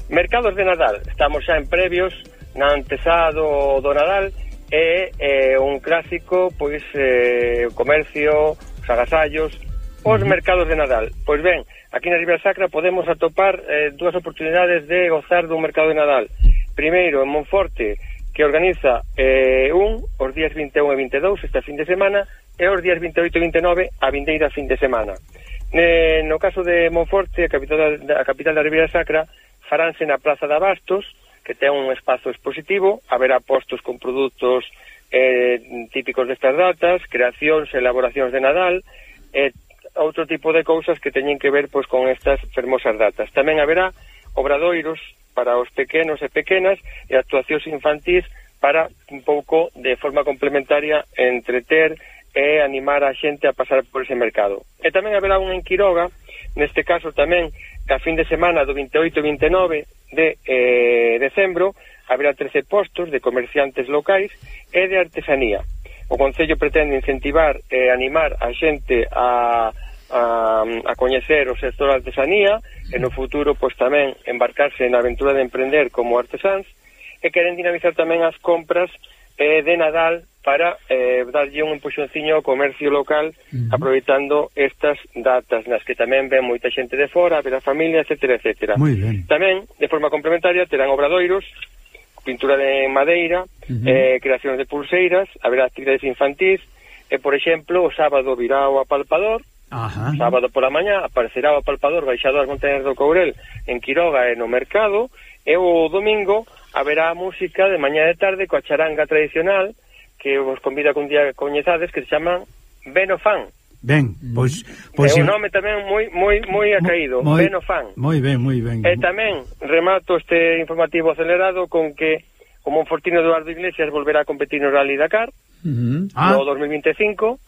Mercados de Nadal, estamos xa en previos na antesado do Nadal é, eh, un clásico pois eh, o comercio, os agasallos, os uh -huh. mercados de Nadal. Pois ben, aquí na Ribeira Sacra podemos atopar eh, dúas oportunidades de gozar dun mercado de Nadal. Primeiro, en Monforte, que organiza eh, un os días 21 e 22 esta fin de semana e os días 28 e 29 a vindeira fin de semana. Ne, no caso de Monforte, a capital da, a capital da Ribeira Sacra, faránse na Plaza de Abastos, que ten un espazo expositivo, haberá postos con produtos eh, típicos destas datas, creacións, e elaboracións de Nadal, e eh, outro tipo de cousas que teñen que ver pois, con estas fermosas datas. Tamén haberá obradoiros para os pequenos e pequenas e actuacións infantís para un pouco de forma complementaria entreter e animar a xente a pasar por ese mercado. E tamén haberá un en Quiroga, neste caso tamén a fin de semana do 28 e 29 de eh, decembro, haberá 13 postos de comerciantes locais e de artesanía. O Concello pretende incentivar e animar a xente a a, a coñecer o sector da artesanía e no futuro pois tamén embarcarse na aventura de emprender como artesáns e queren dinamizar tamén as compras eh, de Nadal para eh, darlle un empuxonciño ao comercio local uh -huh. aproveitando estas datas nas que tamén ven moita xente de fora, ver a familia, etc. etc. Tamén, de forma complementaria, terán obradoiros pintura de madeira, uh -huh. eh, creacións de pulseiras, haberá actividades infantís, e, por exemplo, o sábado virá o apalpador, Ajá. Sábado pola mañá aparecerá o palpador baixado ás montañas do Courel en Quiroga e no mercado e o domingo haberá música de mañá e tarde coa charanga tradicional que vos convida que un día coñezades que se chaman Benofan. Ben, mm. pois, pois é un nome tamén moi moi moi acaído, moi, Benofan. Moi ben, moi ben. E tamén remato este informativo acelerado con que o Monfortino Eduardo Iglesias volverá a competir no Rally Dakar uh -huh. ah. no 2025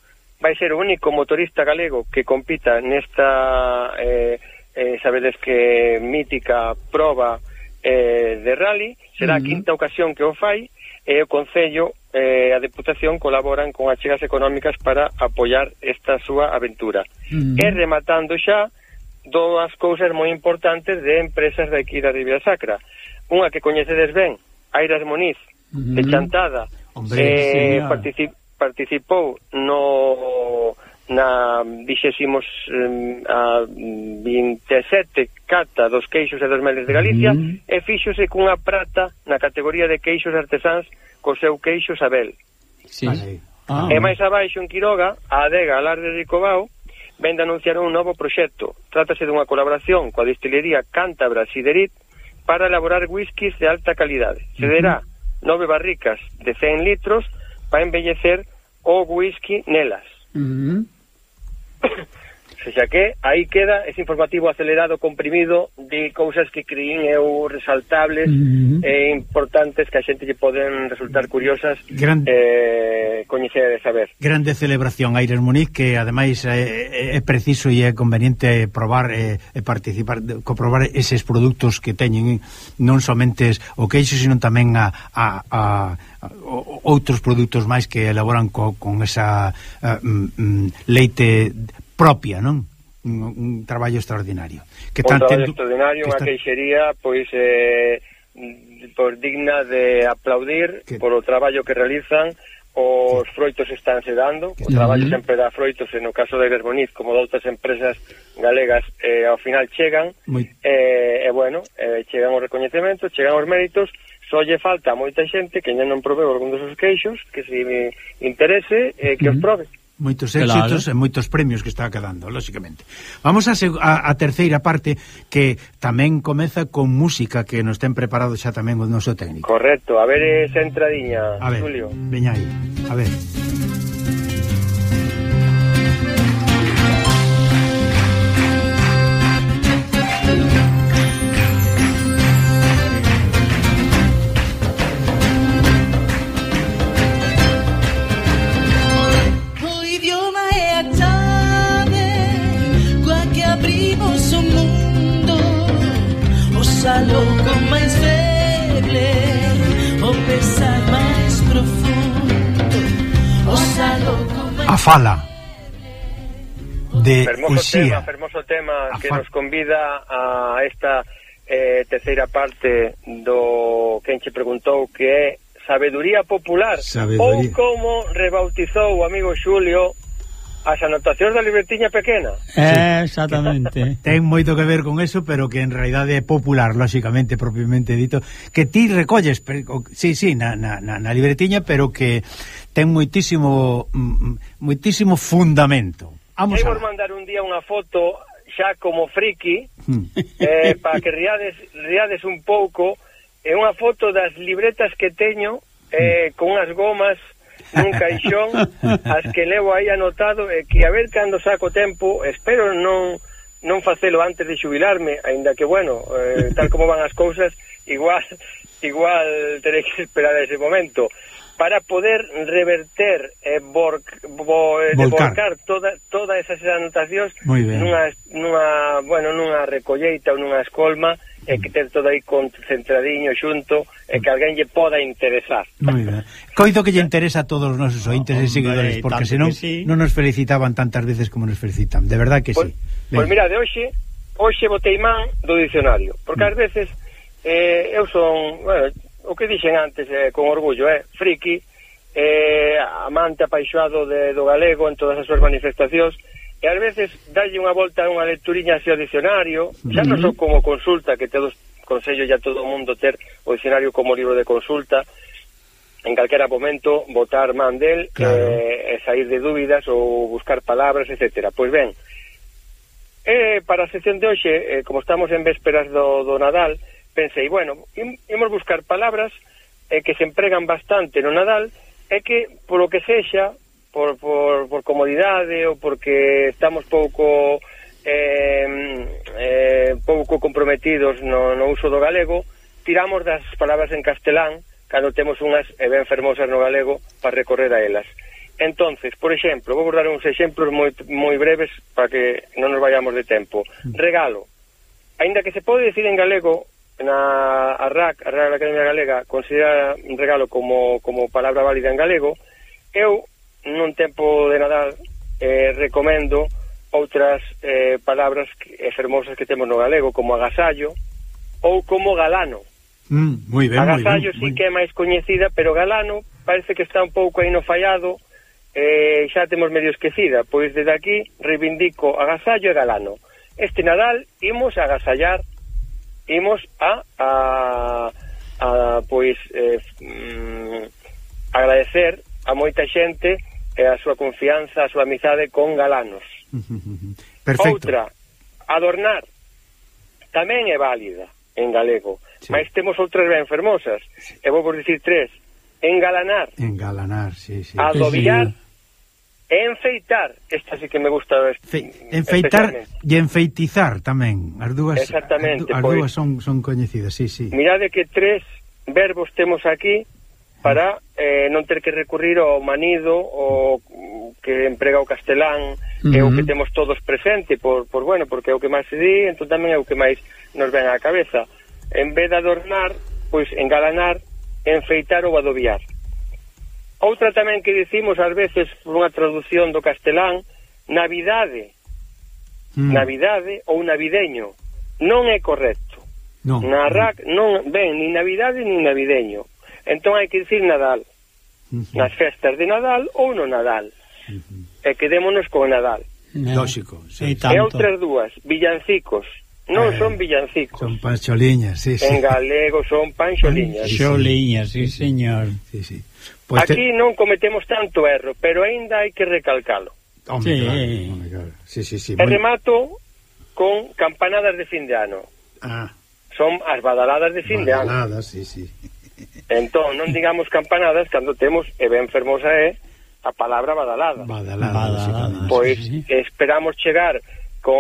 vai ser o único motorista galego que compita nesta, eh, eh, sabedes que mítica proba eh, de rally, será uh -huh. a quinta ocasión que o fai, e o Concello e eh, a Deputación colaboran con achegas económicas para apoiar esta súa aventura. Uh -huh. E rematando xa, dúas cousas moi importantes de empresas de aquí da Ribeira Sacra. Unha que coñecedes ben, Airas Moniz, uh -huh. de Chantada, Hombre, eh, participa participou no na 27 a 27 cata dos queixos e dos meles de Galicia mm. e fíxose cunha prata na categoría de queixos artesáns co seu queixo Sabel. Sí. Ah, vale. Ah. E máis abaixo en Quiroga, a adega Alarde de Ricobao, vende anunciar un novo proxecto. Trátase dunha colaboración coa distillería Cántabra Siderit para elaborar whiskies de alta calidade. Se derá nove barricas de 100 litros para embellecer o whisky nelas. mm, (laughs) Sexa que aí queda ese informativo acelerado, comprimido de cousas que creín eu resaltables uh e importantes que a xente lle poden resultar curiosas Gran... eh, coñecer e saber. Grande celebración, Aires Muniz, que ademais é, é preciso e é conveniente probar eh, e eh, participar, comprobar eses produtos que teñen non somente o queixo, sino tamén a, a, a, a outros produtos máis que elaboran co, con esa a, mm, leite propia, non? Un, un traballo extraordinario. Que tan un traballo tendo... extraordinario, unha está... queixería, pois... Eh pois digna de aplaudir que... polo traballo que realizan os froitos estánse dando, o traballo sempre dá froitos, e no caso de Gerboniz, como de outras empresas galegas, eh, ao final chegan, Moi... eh, e bueno, eh, chegan os recoñecementos, chegan os méritos, só lle falta a moita xente que non proveu algún dos seus queixos, que se interese, eh, que uh -huh. os prove moitos éxitos claro. e moitos premios que está quedando, lóxicamente. Vamos a, a, a terceira parte que tamén comeza con música que nos ten preparado xa tamén o noso técnico. Correcto, a ver esa entradiña, a ver, Julio. Veña aí, a ver. xa louca ou mais feble, o pesar máis profundo, o xa louca máis A fala de fermoso Uxía. Tema, fermoso tema a que nos convida a esta eh, terceira parte do que enche preguntou que é sabeduría popular sabeduría. ou como rebautizou o amigo Xulio As anotacións da libretiña pequena. Eh, exactamente. Ten moito que ver con eso, pero que en realidade é popular, lóxicamente, propiamente dito, que ti recolles, pero, sí, sí, na, na, na libretiña, pero que ten moitísimo mm, mm, moitísimo fundamento. Vamos Queimos mandar un día unha foto xa como friki mm. eh, para que riades, riades un pouco é unha foto das libretas que teño eh, con unhas gomas nun caixón as que levo aí anotado e que a ver cando saco tempo espero non non facelo antes de xubilarme aínda que bueno eh, tal como van as cousas igual igual terei que esperar ese momento. Para poder reverter e eh, bor, bo, eh, volcar. toda, todas esas anotacións nunha, nunha, bueno, nunha recolleita ou nunha escolma e que ter todo aí concentradiño xunto e que alguén lle poda interesar. Moi ben. Coido que lle interesa a todos os nosos ointes e seguidores, porque senón sí. non nos felicitaban tantas veces como nos felicitan. De verdad que pois, sí. Pois mira, de hoxe, hoxe botei man do dicionario, porque ás mm. veces eh, eu son, bueno, o que dixen antes eh, con orgullo, eh, friki, eh, amante apaixoado de, do galego en todas as súas manifestacións, e ás veces dalle unha volta a unha lecturiña así ao dicionario, xa non só como consulta, que todos consello ya todo o mundo ter o dicionario como libro de consulta, en calquera momento botar man del claro. eh, e sair de dúbidas ou buscar palabras, etcétera. Pois ben, eh, para a sección de hoxe, eh, como estamos en vésperas do, do Nadal, pensei, bueno, im, imos buscar palabras eh, que se empregan bastante no Nadal e que, polo que sexa, por, por, por comodidade ou porque estamos pouco eh, eh, pouco comprometidos no, no uso do galego, tiramos das palabras en castelán cando temos unhas e ben fermosas no galego para recorrer a elas. Entonces, por exemplo, vou dar uns exemplos moi, moi breves para que non nos vayamos de tempo. Mm. Regalo. Ainda que se pode decir en galego, na a RAC, a Real Academia Galega, considera regalo como, como palabra válida en galego, eu nun tempo de Nadal eh, recomendo outras eh, palabras e fermosas que temos no galego, como agasallo ou como galano. Mm, moi ben, agasallo moi ben, sí muy... que é máis coñecida, pero galano parece que está un pouco aí no fallado, eh, xa temos medio esquecida, pois desde aquí reivindico agasallo e galano. Este Nadal imos a agasallar, imos a, a, a pois, eh, mm, agradecer a moita xente e a súa confianza, a súa amizade con galanos. (laughs) Perfecto. Outra, adornar, tamén é válida en galego, sí. mas temos outras ben fermosas. Sí. E vou por dicir tres. Engalanar. Engalanar, sí, sí. Adobiar. Sí. Enfeitar. Esta sí que me gusta. Fe, enfeitar e enfeitizar tamén. As dúas, Exactamente. As, dúas pois, son, son coñecidas, sí, sí. Mirade que tres verbos temos aquí para eh, non ter que recurrir ao manido o que emprega o castelán uh -huh. é o que temos todos presente por, por bueno, porque é o que máis se di entón tamén é o que máis nos ven á cabeza en vez de adornar pois engalanar, enfeitar ou adobiar outra tamén que dicimos ás veces por unha traducción do castelán navidade uh -huh. navidade ou navideño non é correcto no. Na RAC non ven ni navidade ni navideño Entón hai que dicir Nadal, uh -huh. nas festas de Nadal ou no Nadal. Uh -huh. E quedémonos co Nadal. Eh, Lógico, sí. E, tanto. e outras dúas, villancicos. Non eh, son villancicos. Son pancholiñas, sí, sí. En galego son pancholiñas. Pancholiñas, sí, sí, sí, señor. Sí, sí. Pois pues Aquí te... non cometemos tanto erro, pero aínda hai que recalcalo. Home, sí. claro, home, claro. Sí, sí, sí, e remato con campanadas de fin de ano. Ah. Son as badaladas de fin badaladas, de ano. Badaladas, sí, sí. Entón, non digamos campanadas cando temos, e ben fermosa é, a palabra badalada. Badalada, badalada Pois sí, sí. esperamos chegar con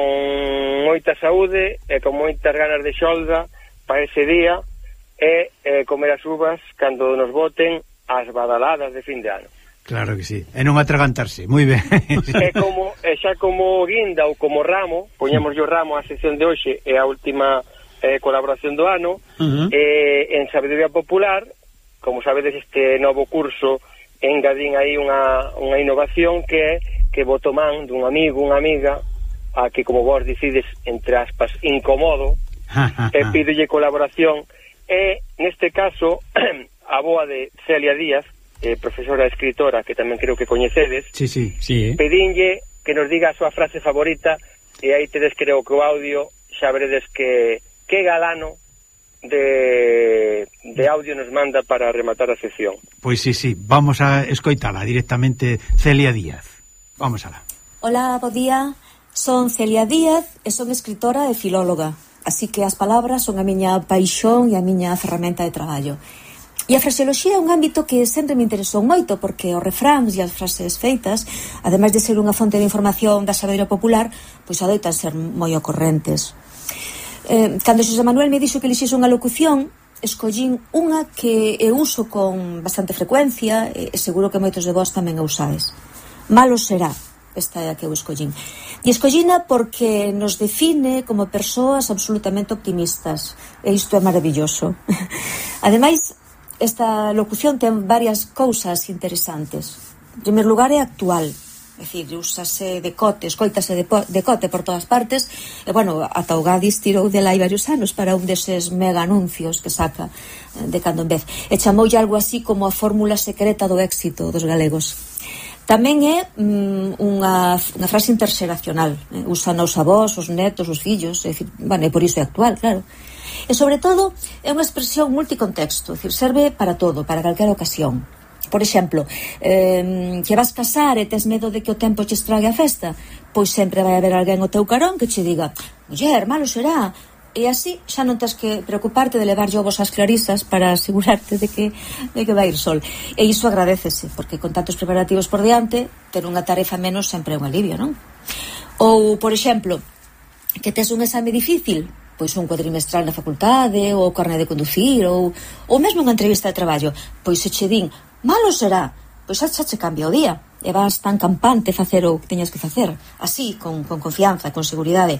moita saúde e con moitas ganas de xolda para ese día e eh, comer as uvas cando nos voten as badaladas de fin de ano. Claro que sí, e non atragantarse, moi ben. (laughs) É como, e xa como guinda ou como ramo, poñemos yo ramo a sesión de hoxe e a última eh, colaboración do ano uh -huh. eh, en Sabiduría Popular como sabedes este novo curso engadín aí unha, unha innovación que é que voto man dun amigo, unha amiga a que como vos decides entre aspas incomodo (laughs) e pídolle colaboración e neste caso (clears throat) a boa de Celia Díaz eh, profesora escritora que tamén creo que coñecedes sí, sí, sí, eh. pedinlle que nos diga a súa frase favorita e aí tedes creo que o audio xa veredes que que galano de, de audio nos manda para rematar a sesión. Pois sí, sí, vamos a escoitala directamente Celia Díaz. Vamos alá. Hola, bo día. Son Celia Díaz e son escritora e filóloga. Así que as palabras son a miña paixón e a miña ferramenta de traballo. E a fraseoloxía é un ámbito que sempre me interesou moito porque os refráns e as frases feitas, ademais de ser unha fonte de información da sabedoria popular, pois adoitan ser moi ocorrentes eh, cando Xosé Manuel me dixo que elixise unha locución escollín unha que eu uso con bastante frecuencia e seguro que moitos de vós tamén a usades. Malo será esta é a que eu escollín. E escollina porque nos define como persoas absolutamente optimistas e isto é maravilloso. (laughs) Ademais esta locución ten varias cousas interesantes. En primer lugar é actual dicir, úsase de cote, escoitase de, de cote por todas partes, e, bueno, ata o Gadis tirou de lai varios anos para un deses mega anuncios que saca eh, de cando en vez. E chamoulle algo así como a fórmula secreta do éxito dos galegos. Tamén é mm, unha, unha frase interxeracional. Eh? Usan os avós, os netos, os fillos, é, dicir, bueno, e por iso é actual, claro. E, sobre todo, é unha expresión multicontexto, é dicir, serve para todo, para calquera ocasión. Por exemplo, eh, que vas casar e tes medo de que o tempo che estrague a festa, pois sempre vai haber alguén o teu carón que che diga «Muller, malo será, e así xa non tens que preocuparte de levar ovos ás clarisas para asegurarte de que, de que vai ir sol. E iso agradecese, porque con tantos preparativos por diante, ter unha tarefa menos sempre é un alivio, non? Ou, por exemplo, que tes un exame difícil, pois un cuadrimestral na facultade, ou carne de conducir, ou, ou mesmo unha entrevista de traballo, pois se che din, Malo será, pois xa che cambia o día e vas tan campante facer o que teñas que facer así, con, con confianza, con seguridade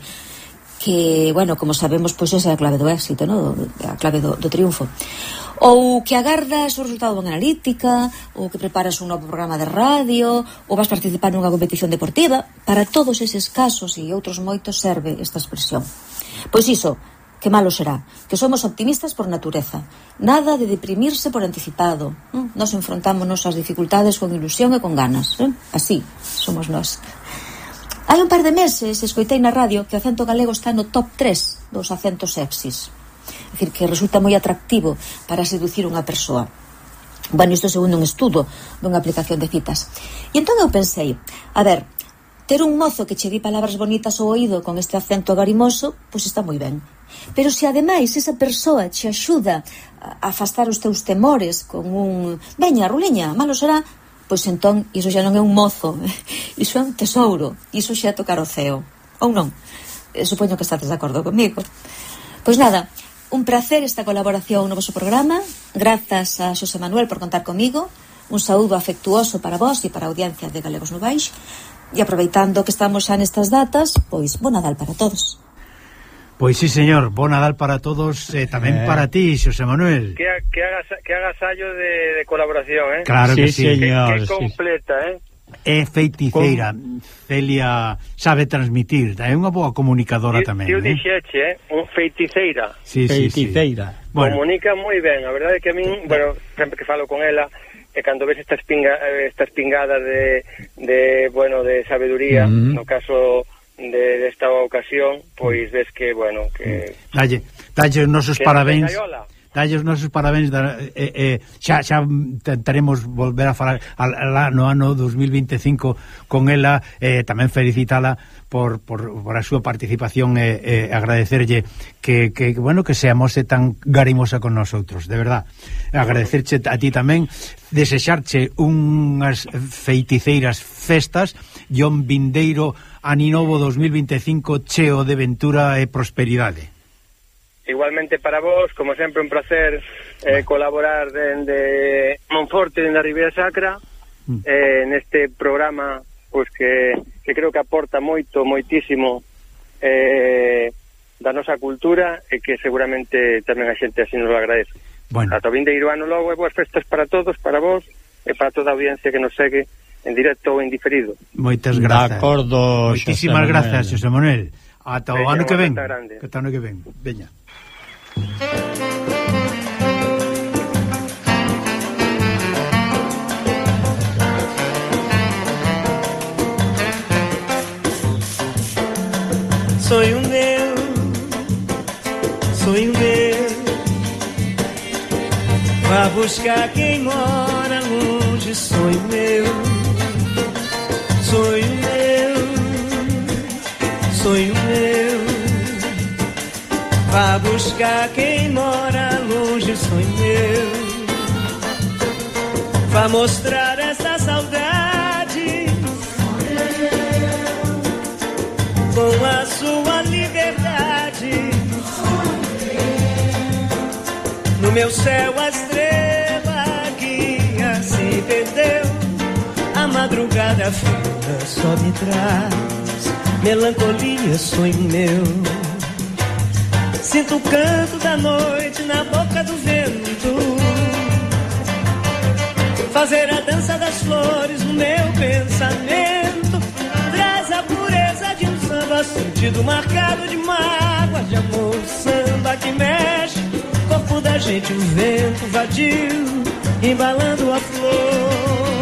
que, bueno, como sabemos, pois esa é a clave do éxito, no? a clave do, do triunfo. Ou que agardas o resultado dunha analítica, ou que preparas un novo programa de radio, ou vas participar nunha competición deportiva. Para todos eses casos e outros moitos serve esta expresión. Pois iso, que malo será, que somos optimistas por natureza. Nada de deprimirse por anticipado. Mm, nos enfrontámonos ás dificultades con ilusión e con ganas. ¿eh? Así somos nós. Hai un par de meses escoitei na radio que o acento galego está no top 3 dos acentos sexys. É dicir, que resulta moi atractivo para seducir unha persoa. Bueno, isto segundo un estudo dunha aplicación de citas. E entón eu pensei, a ver, Ter un mozo que che di palabras bonitas ao oído con este acento garimoso, pois está moi ben. Pero se ademais esa persoa che axuda a afastar os teus temores con un veña, ruliña, malo será, pois entón iso xa non é un mozo, (laughs) iso é un tesouro, iso xa é tocar o ceo. Ou non? Eh, supoño que estás de acordo comigo. Pois nada, un placer esta colaboración no vosso programa. Grazas a Xosé Manuel por contar comigo. Un saúdo afectuoso para vós e para a audiencia de Galegos Nubais. E aproveitando que estamos xa nestas datas, pois bon Nadal para todos. Pois sí, señor, bon Nadal para todos e eh, tamén eh. para ti, Xosé Manuel. Que, que, hagas, que hagas hallo de, de colaboración, eh? Claro sí, que sí. Señor, que, que completa, sí. eh? É feiticeira, Con... Celia sabe transmitir, é unha boa comunicadora eu, tamén. Eu eh. dixeche, eh? un feiticeira. Sí, feiticeira. Sí, sí. Bueno. Comunica moi ben, a verdade é que a min, bueno, sempre que falo con ela, e cando ves estas pinga, estas eh, pingadas de, de bueno, de sabeduría, mm -hmm. no caso de desta ocasión, pois ves que, bueno, que... Dalle, dalle os nosos que parabéns dalle os nosos parabéns da, eh, eh, xa, xa tentaremos volver a falar al, no ano 2025 con ela eh, tamén felicitala por, por, por a súa participación e eh, eh, agradecerlle que, que, bueno, que seamos tan garimosa con nosotros, de verdad. Agradecerche a ti tamén desexarche unhas feiticeiras festas e un vindeiro aninovo 2025 cheo de ventura e prosperidade. Igualmente para vos, como sempre, un placer eh, colaborar dende Monforte, dende a Ribeira Sacra, mm. eh, neste programa pois que, que creo que aporta moito, moitísimo eh, da nosa cultura e que seguramente tamén a xente así nos lo agradece. Bueno. Ata o vindeiro ano logo e boas festas para todos, para vos e para toda a audiencia que nos segue en directo ou en diferido. Moitas grazas. De acordo, Moitísimas grazas, José Manuel. Ata o ano que ven. Que ata o ano que ven. Veña. Sonho meu, sonho meu, vá buscar quem mora longe, sonho meu, sonho meu, sonho meu. Vá buscar quem mora longe, sonho meu. Vá mostrar essa saudade com a sua liberdade. No meu céu a estrela guia se perdeu. A madrugada fria só me traz melancolia, sonho meu. Sinto o canto da noite na boca do vento. Fazer a dança das flores no meu pensamento. Traz a pureza de um samba, sentido marcado de mágoa, de amor. Samba que mexe, corpo da gente, o vento vadio, embalando a flor.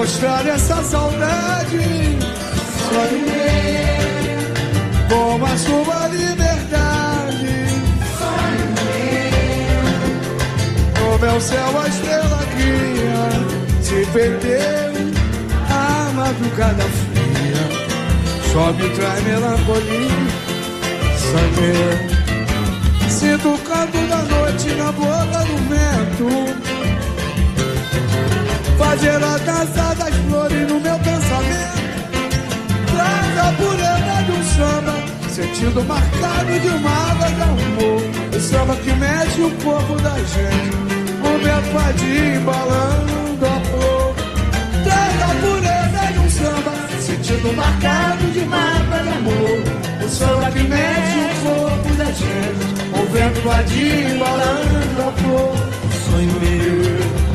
Mostrar essa saudade. Sonho meu como a sua liberdade. No meu céu a estrela guia se perdeu a madrugada fria. Só me traz melancolia, sangue. Sinto o canto da noite na boca do vento. Fazer a dança das flores no meu pensamento traz a pureza de um samba, sentido marcado de uma água de amor. O samba que mexe o corpo da gente, o vento vadio embalando a flor. Traz a pureza de um samba, sentido marcado de uma água de amor. O samba que mexe o corpo da gente, o vento vadio embalando a flor. Sonho meu,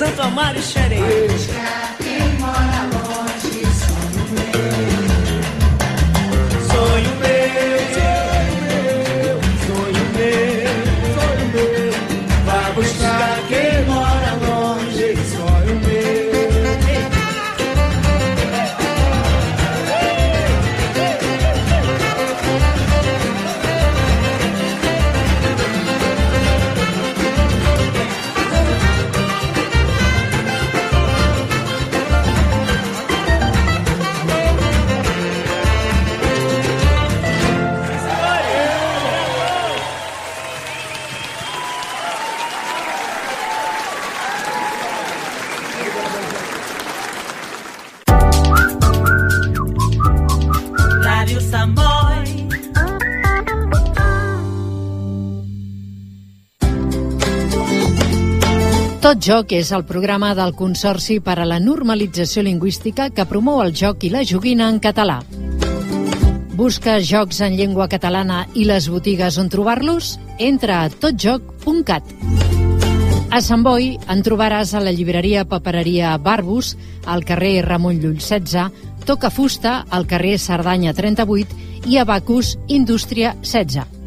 Santo Amaro e Xerém. Joc és el programa del Consorci per a la Normalització Lingüística que promou el joc i la joguina en català. Busca jocs en llengua catalana i les botigues on trobar-los? Entra a totjoc.cat. A Sant Boi en trobaràs a la llibreria Papereria Barbus, al carrer Ramon Llull 16, Toca Fusta, al carrer Cerdanya 38 i a Bacus Indústria 16.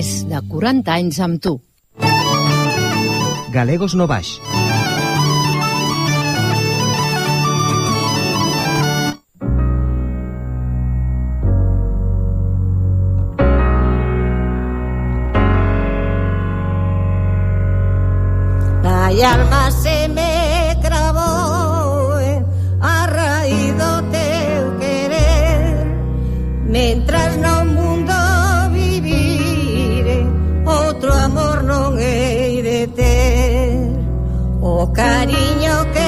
Més de 40 anys amb tu. Galegos no baix. Ai cariño que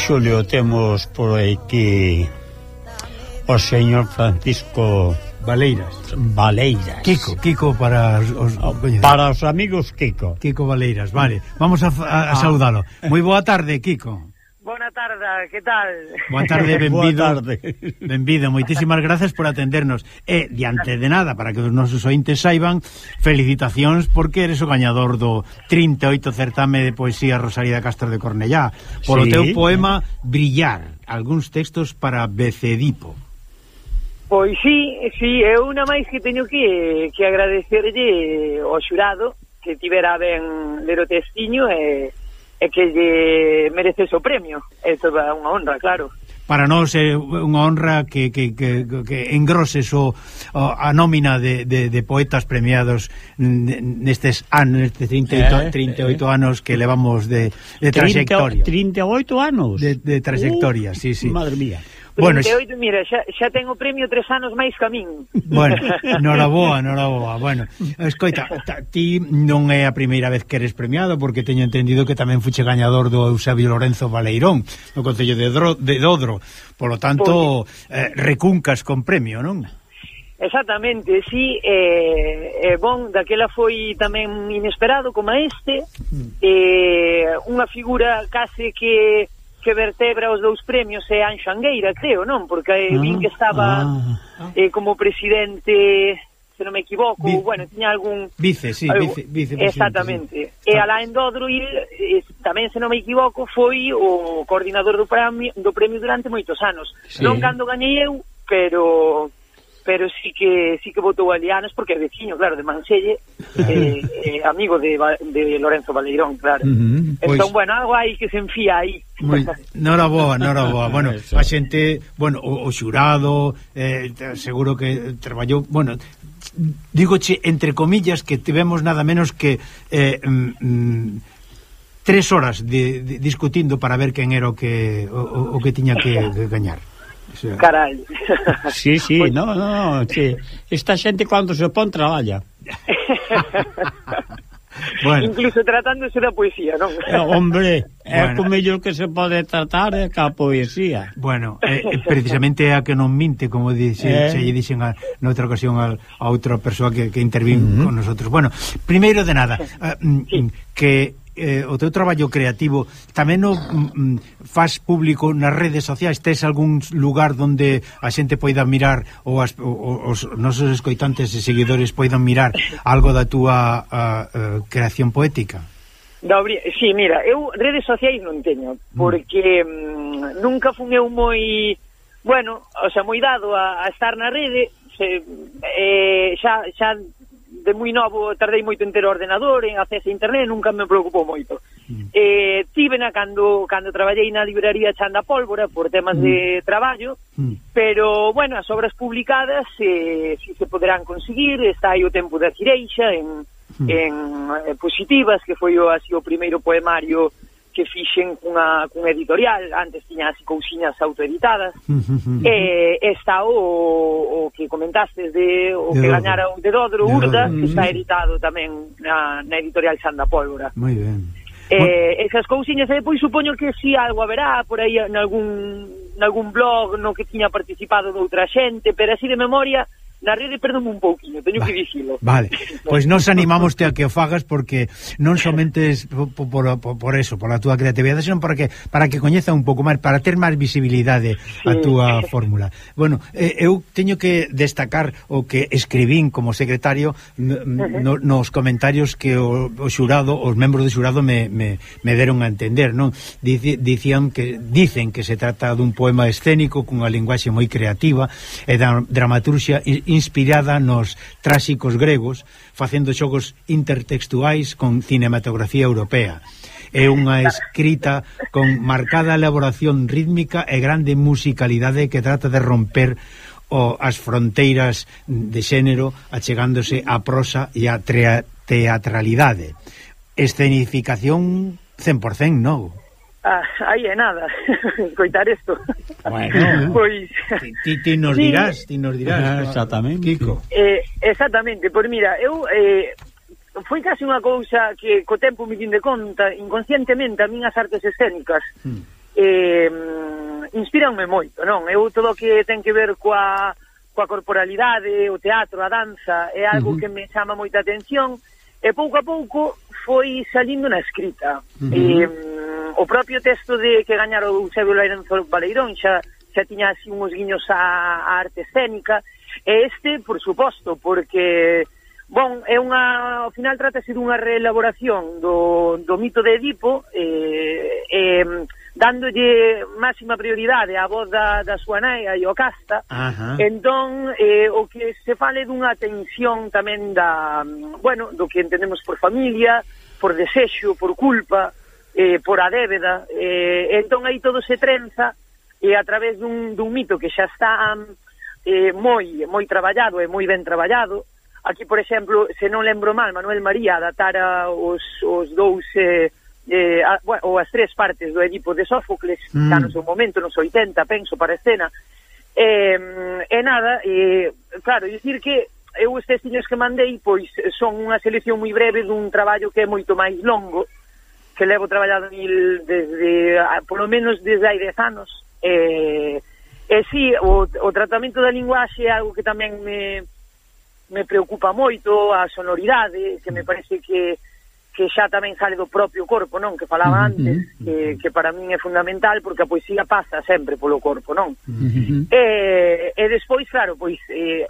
Xulio, temos por aquí o señor Francisco Valeiras. Valeiras. Kiko, Kiko para os, os oh, Para os amigos Kiko. Kiko Valeiras, vale. Vamos a, a, a ah. saudalo. Moi boa tarde, Kiko tarde, que tal? Boa tarde, (laughs) benvido. Boa tarde. Benvido, moitísimas grazas por atendernos. E, diante de nada, para que os nosos ointes saiban, felicitacións porque eres o gañador do 38 certame de poesía Rosalía Castro de Cornellá. Polo sí. teu poema Brillar, algúns textos para Becedipo. Pois sí, sí, é unha máis que teño que, que agradecerlle ao xurado que tivera ben ler o testiño e... Eh e que lle mereces o premio. É toda unha honra, claro. Para nós é unha honra que, que, que, que engroses o, o, a nómina de, de, de poetas premiados nestes anos, nestes 38, eh, 38 eh. anos que levamos de, de trayectoria. 38 anos? De, de trayectoria, uh, sí, sí. Madre mía bueno, 38, mira, xa, xa ten o premio tres anos máis que a min. Bueno, (laughs) noraboa, noraboa. Bueno, escoita, ta, ti non é a primeira vez que eres premiado, porque teño entendido que tamén fuche gañador do Eusebio Lorenzo Valeirón, no Concello de, Dro, de Dodro. Por lo tanto, pues... eh, recuncas con premio, non? Exactamente, sí, eh, eh, bon, daquela foi tamén inesperado como este, mm. eh, unha figura case que que vertebra os dous premios é Anxo Angueira, creo, non? Porque eh, ah, vin que ah, estaba ah, ah. Eh, como presidente, se non me equivoco, Vi, bueno, tiña algún... Vice, sí, algo, vice, vice Exactamente. Sí. E alá en Dodruil, eh, tamén se non me equivoco, foi o coordinador do premio, do premio durante moitos anos. Sí. Non cando gañei eu, pero pero sí que sí que votou a Lianes porque é veciño, claro, de Manselle (laughs) eh, eh, amigo de, de Lorenzo Valeirón, claro. Uh -huh, pois... Entón, bueno, algo aí que se enfía aí. Moi, nora boa, nora boa. (laughs) Bueno, a xente, bueno, o, o xurado, eh, seguro que traballou, bueno, digoche entre comillas que tivemos nada menos que eh, mm, mm, tres horas de, de, discutindo para ver quen era o que o, o que tiña que (laughs) gañar sea, Carai. Sí, sí, no, no, no, sí. Esta xente cando se pon traballa. (laughs) bueno. Incluso tratándose da poesía, non? Eh, hombre, é bueno. o mellor que se pode tratar é ca poesía. Bueno, eh, eh precisamente a que non minte, como dixe, eh. se lle dixen a, noutra ocasión a, a outra persoa que, que intervín uh -huh. con nosotros. Bueno, primeiro de nada, eh, mm, sí. que eh, o teu traballo creativo tamén o mm, mm faz público nas redes sociais? Tes algún lugar donde a xente poida mirar ou as, o, os nosos escoitantes e seguidores poidan mirar algo da túa a, a, creación poética? Dobri, sí, mira, eu redes sociais non teño, mm. porque mm, nunca fun eu moi bueno, o sea, moi dado a, a estar na rede, se, eh, xa, xa de moi novo tardei moito en ter ordenador, en acceso a internet, nunca me preocupou moito. Mm. Eh, tivena cando cando traballei na librería Chanda Pólvora por temas mm. de traballo, mm. pero bueno, as obras publicadas eh, si se poderán conseguir, está aí o tempo da Cireixa en mm. en eh, Positivas, que foi o así o primeiro poemario que fixen cunha, cun editorial, antes tiña así cousiñas autoeditadas, e está o, o que comentaste de o de que gañara o de Dodro Urda, que está editado tamén na, na editorial Sanda Pólvora. Moi ben. Eh, bueno. esas cousiñas, e depois supoño que si sí, algo haberá por aí en algún, en algún blog no que tiña participado doutra xente, pero así de memoria na rede perdome un pouquinho, teño Va, que dicilo. Vale, (laughs) pois nos animamos te a que o fagas porque non somente es por, por, por eso, por a túa creatividade, senón para que para que coñeza un pouco máis, para ter máis visibilidade sí. a túa (laughs) fórmula. Bueno, eh, eu teño que destacar o que escribín como secretario no, nos comentarios que o, o xurado, os membros do xurado me, me, me deron a entender, non? Dici, dicían que dicen que se trata dun poema escénico cunha linguaxe moi creativa e da dramaturxia inspirada nos tráxicos gregos, facendo xogos intertextuais con cinematografía europea. É unha escrita con marcada elaboración rítmica e grande musicalidade que trata de romper o, as fronteiras de xénero achegándose á prosa e á teatralidade. Escenificación 100% novo. Ah, aí é nada, (laughs) coitar isto. Bueno, (laughs) pois... ti, ti nos dirás, ti nos dirás. Ah, exactamente. Kiko. Eh, exactamente, pois mira, eu... Eh, foi casi unha cousa que co tempo me din de conta, inconscientemente, a min as artes escénicas hmm. eh, inspiranme moito, non? Eu todo o que ten que ver coa, coa corporalidade, o teatro, a danza, é algo uh -huh. que me chama moita atención, e pouco a pouco foi salindo na escrita. Uh -huh. eh, o propio texto de que gañara o Eusebio Lorenzo Baleirón xa xa tiña así uns guiños á, á arte escénica e este, por suposto, porque bon, é unha ao final trátase dunha reelaboración do, do mito de Edipo eh, eh, dándolle máxima prioridade á voz da, da súa nai, a Iocasta, Ajá. entón eh, o que se fale dunha tensión tamén da, bueno, do que entendemos por familia, por desexo, por culpa, eh, por a débeda. Eh, entón aí todo se trenza e eh, a través dun, dun mito que xa está eh, moi moi traballado e moi ben traballado. Aquí, por exemplo, se non lembro mal, Manuel María datara os, os dous... Eh, eh, a, bueno, ou as tres partes do Edipo de Sófocles, mm. xa no seu momento, nos 80, penso, para escena, e, e nada, e, claro, dicir que eu os testiños que mandei, pois, son unha selección moi breve dun traballo que é moito máis longo, que levo traballado nil desde, polo menos desde hai 10 anos, e, e sí, o, o tratamento da linguaxe é algo que tamén me, me preocupa moito, a sonoridade, que me parece que que xa tamén sale do propio corpo, non? Que falaba antes, uh -huh. que, que para min é fundamental porque a poesía pasa sempre polo corpo, non? Uh -huh. e, e despois, claro, pois eh,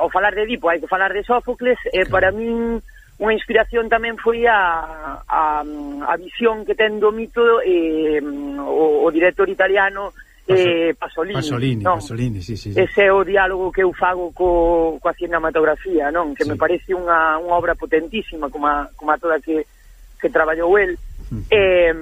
ao falar de Edipo hai que falar de Sófocles, e claro. para min unha inspiración tamén foi a, a, a visión que ten do mito eh, o, o director italiano eh, Pasolini. Pasolini, non? Pasolini, sí, sí, sí. Ese é o diálogo que eu fago co, coa cinematografía, non? Que sí. me parece unha, unha obra potentísima como a, como a toda que, que traballou el. Uh -huh. eh,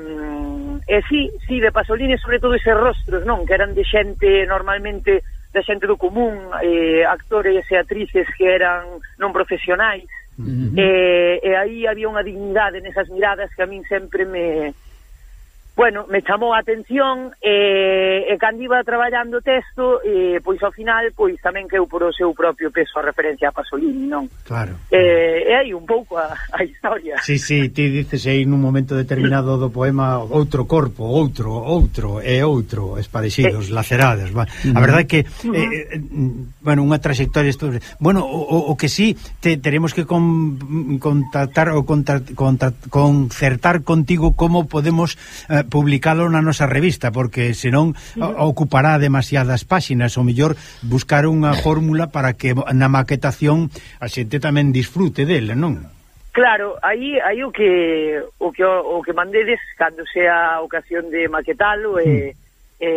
eh, sí, sí, de Pasolini, sobre todo eses rostros, non? Que eran de xente normalmente da xente do común, eh, actores e actrices que eran non profesionais, -huh. Eh, e, e aí había unha dignidade nesas miradas que a min sempre me bueno, me chamou a atención e, e cando iba traballando o texto, e, pois ao final, pois tamén que eu por o seu propio peso a referencia a Pasolini, non? Claro. E, e hai un pouco a, a historia. Sí, sí, ti dices aí nun momento determinado do poema outro corpo, outro, outro e outro, esparexidos, eh, lacerados. Va. A verdade que, eh, eh, bueno, unha trayectoria... isto, Bueno, o, o que sí, te, teremos que con, mm, contactar ou contra, contra, concertar contigo como podemos... Eh, publicalo na nosa revista porque senón uh -huh. ocupará demasiadas páxinas, o mellor buscar unha fórmula para que na maquetación a xente tamén disfrute dela, non? Claro, aí aí o que o que o que mandedes cando sea ocasión de maquetalo e mm. e,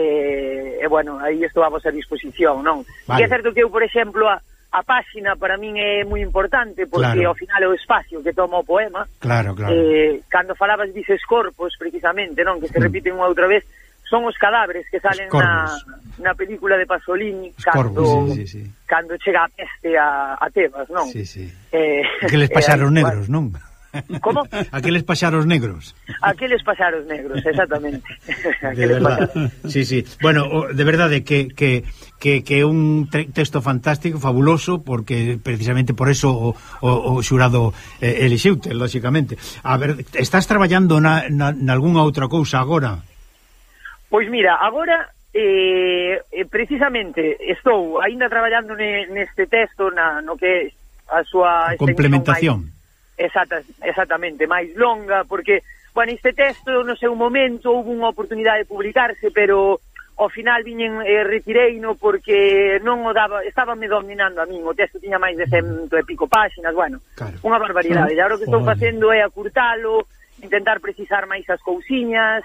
e bueno, aí estou a vosa disposición, non? Vale. E é certo que eu, por exemplo, a, a páxina para min é moi importante porque claro. ao final é o espacio que toma o poema. Claro, claro. Eh, cando falabas dices corpos precisamente, non, que se repiten unha outra vez, son os cadáveres que salen na, na película de Pasolini cando corvos, sí, sí, sí. cando chega a peste a, a Tebas, non? Sí, sí. Eh, que les (laughs) pasaron negros, non? Como? Aqueles paxaros negros. Aqueles paxaros negros, exactamente. (laughs) De verdade. Sí, sí. Bueno, de verdade que que que que un texto fantástico, fabuloso, porque precisamente por eso o, o, o xurado eh, elixiute, lógicamente. A ver, estás traballando na, na, na algunha outra cousa agora? Pois mira, agora eh, eh, precisamente estou aínda traballando ne, neste texto na, no que a súa complementación Exacta, exactamente, máis longa, porque, bueno, este texto no seu momento houve unha oportunidade de publicarse, pero ao final viñen eh, retireino porque non o daba, estaba me dominando a min, o texto tiña máis de cento e pico páxinas, bueno, claro. unha barbaridade. Claro. E agora o que estou facendo é acurtalo, intentar precisar máis as cousiñas,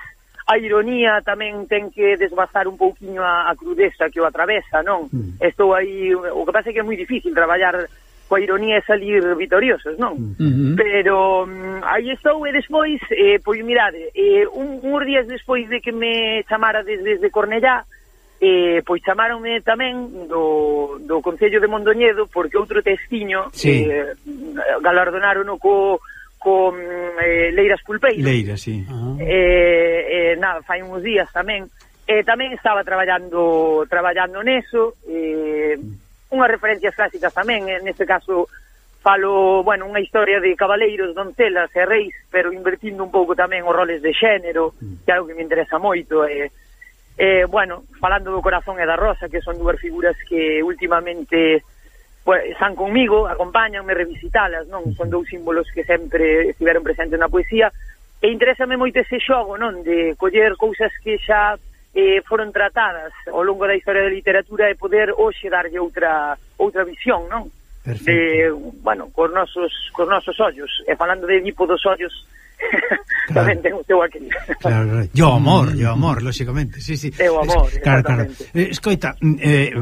a ironía tamén ten que desbastar un pouquiño a, a crudeza que o atravesa, non? Mm. Estou aí, o que pasa é que é moi difícil traballar coa ironía é salir vitoriosos, non? Uh -huh. Pero mm, um, aí estou e despois, eh, pois mirade, eh, un, uns días despois de que me chamara desde, desde Cornellá, eh, pois chamaronme tamén do, do Concello de Mondoñedo porque outro testiño sí. eh, galardonaron co co mm, eh, Leiras Pulpeiro. Leiras, sí. Eh, eh, nada, fai uns días tamén. Eh, tamén estaba traballando traballando neso, eh, unhas referencias clásicas tamén, en neste caso falo, bueno, unha historia de cabaleiros, doncelas e reis, pero invertindo un pouco tamén os roles de xénero, mm. que é algo que me interesa moito, e, e bueno, falando do corazón e da rosa, que son dúas figuras que últimamente pues, están conmigo, acompáñanme revisitalas, non? Mm. Son dous símbolos que sempre estiveron presentes na poesía, e interésame moito ese xogo, non? De coller cousas que xa eh, foron tratadas ao longo da historia da literatura e poder hoxe darlle outra outra visión, non? Perfecto. De, bueno, cos nosos, cos nosos ollos, e falando de Edipo dos ollos, (laughs) tamén ten o teu aquí. Claro, claro. Yo amor, yo amor, lógicamente. Sí, sí. E o amor, es, claro, claro. Eh, escoita, mm, eh,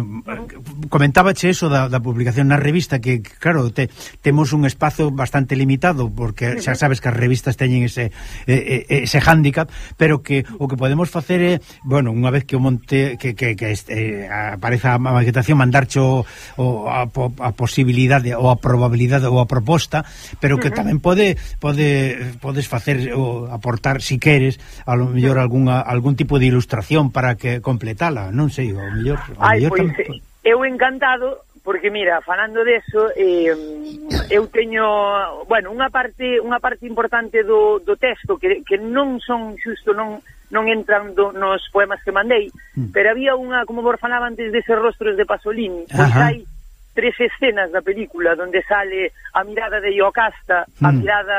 comentábache eso da, da publicación na revista que, claro, te, temos un espazo bastante limitado porque xa sabes que as revistas teñen ese eh, ese hándicap, pero que o que podemos facer é, bueno, unha vez que o monte que, que, que este, eh, apareza a maquetación, mandarche o, o a, a posibilidade ou a probabilidade ou a proposta, pero que tamén pode pode podes podes facer o aportar si queres, a lo mellor algunha algún tipo de ilustración para que completala, non sei, ao mellor, ao Ai, mellor pois, tam... Eh, eu encantado porque mira, falando deso, eh, eu teño, bueno, unha parte unha parte importante do, do texto que, que non son xusto non non entran do, nos poemas que mandei, mm. pero había unha, como vos falaba antes, deses rostros de Pasolini, pois Ajá. hai tres escenas da película donde sale a mirada de Iocasta, mm. a mirada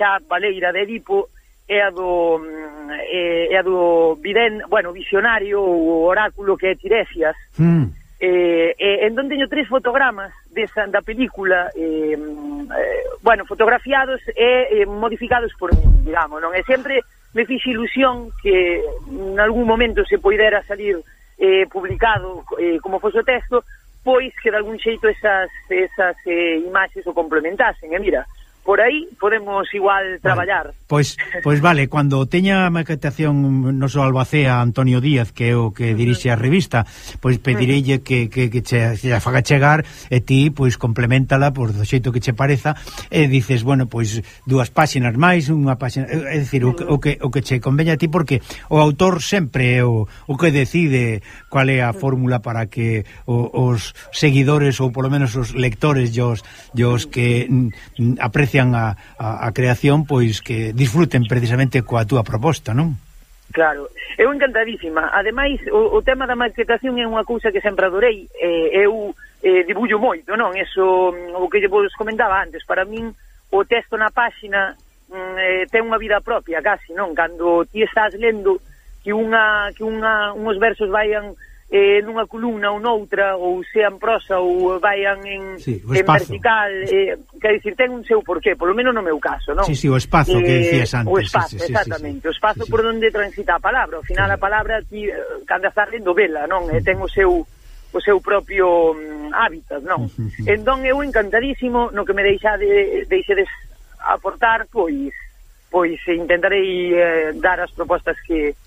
xa Baleira de Edipo é a do mm, é, a do viden, bueno, visionario ou oráculo que é Tiresias. Mm. Eh, eh, en donde teño tres fotogramas desa, da película eh, eh, bueno, fotografiados e eh, modificados por mí, digamos, non? E sempre me fixe ilusión que en algún momento se poidera salir eh, publicado eh, como fose o texto, pois que de algún xeito esas, esas eh, imaxes o complementasen, e mira, por aí podemos igual traballar. Vale. Pois pois vale, cando teña a maquetación no so Albacea Antonio Díaz, que é o que dirixe a revista, pois pedireille que, que, que che, che a faga chegar e ti pois complementala por do xeito que che pareza e dices, bueno, pois dúas páxinas máis, unha páxina, é dicir, o, o que o que che conveña a ti porque o autor sempre é o, o que decide cual é a fórmula para que o, os seguidores ou polo menos os lectores, os, os que aprecien aprecian a, a, a creación, pois que disfruten precisamente coa túa proposta, non? Claro, eu encantadísima. Ademais, o, o tema da maquetación é unha cousa que sempre adorei. Eh, eu eh, dibullo moito, non? Eso, o que vos comentaba antes, para min o texto na páxina mm, eh, ten unha vida propia, casi, non? Cando ti estás lendo que unha que unha uns versos vayan eh, nunha columna ou noutra, ou sean prosa ou vaian en, sí, en vertical, eh, quer dicir, ten un seu porqué, polo menos no meu caso, non? Sí, sí, o espazo eh, que dicías antes. O espazo, sí, sí, exactamente, sí, sí, o espazo sí, sí. por onde transita a palabra, ao final a palabra ti eh, cando estás lendo vela, non? Eh, ten o seu o seu propio um, hábitat, non? Uh. Entón eu encantadísimo no que me deixade deixedes aportar, pois pois intentarei eh, dar as propostas que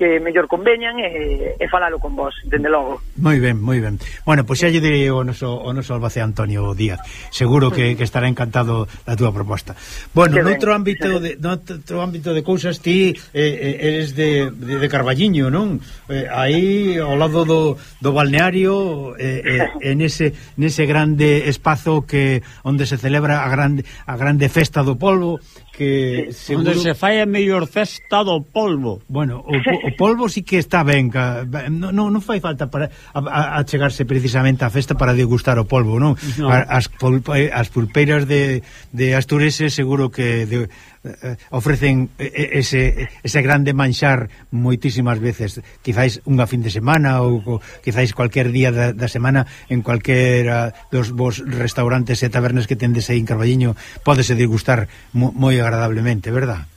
que mellor conveñan e, e falalo con vos, dende logo. Moi ben, moi ben. Bueno, pois pues xa lle diré o noso, o noso Albacé Antonio Díaz. Seguro que, que estará encantado da túa proposta. Bueno, que noutro ámbito de noutro ámbito de cousas ti eh, eh, eres de, de, de Carballiño, non? Eh, aí ao lado do, do balneario eh, eh, en ese nese grande espazo que onde se celebra a grande a grande festa do polvo que sí. seguro... onde se fai a mellor festa do polvo. Bueno, o, o o polvo sí que está ben, non no, no fai falta para a, a chegarse precisamente á festa para degustar o polvo, non? No. As, as pulpeiras de, de Astureses seguro que de, eh, ofrecen ese, ese grande manxar moitísimas veces quizáis unha fin de semana ou, ou quizáis cualquier día da, da semana en cualquera dos vos restaurantes e tabernas que tendes aí en Carballiño podese degustar moi agradablemente, verdad?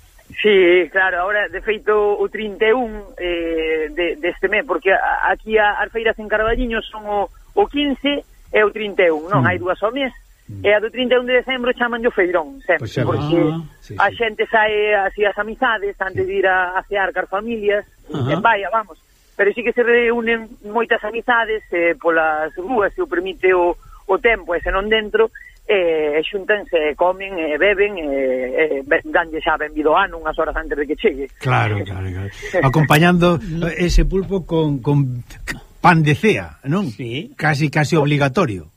Sí, claro, ahora, de feito, o 31 eh, de, deste mes, porque aquí a, as feiras en Carballiño son o, o 15 e o 31, non? Mm. Hai dúas ao mes, mm. e a do 31 de decembro chaman o feirón, sempre, pues porque ah, sí, sí. a xente sae así as amizades antes sí. de ir a, a cear car familias, uh -huh. en vamos, pero sí que se reúnen moitas amizades eh, polas rúas, se o permite o, o tempo, e se non dentro, e e xuntanse, comen e beben e, e danlle xa benvido ano unhas horas antes de que chegue. Claro, claro, claro. Acompañando (laughs) eh, ese pulpo con, con pan de cea, non? Sí. Casi, casi obligatorio.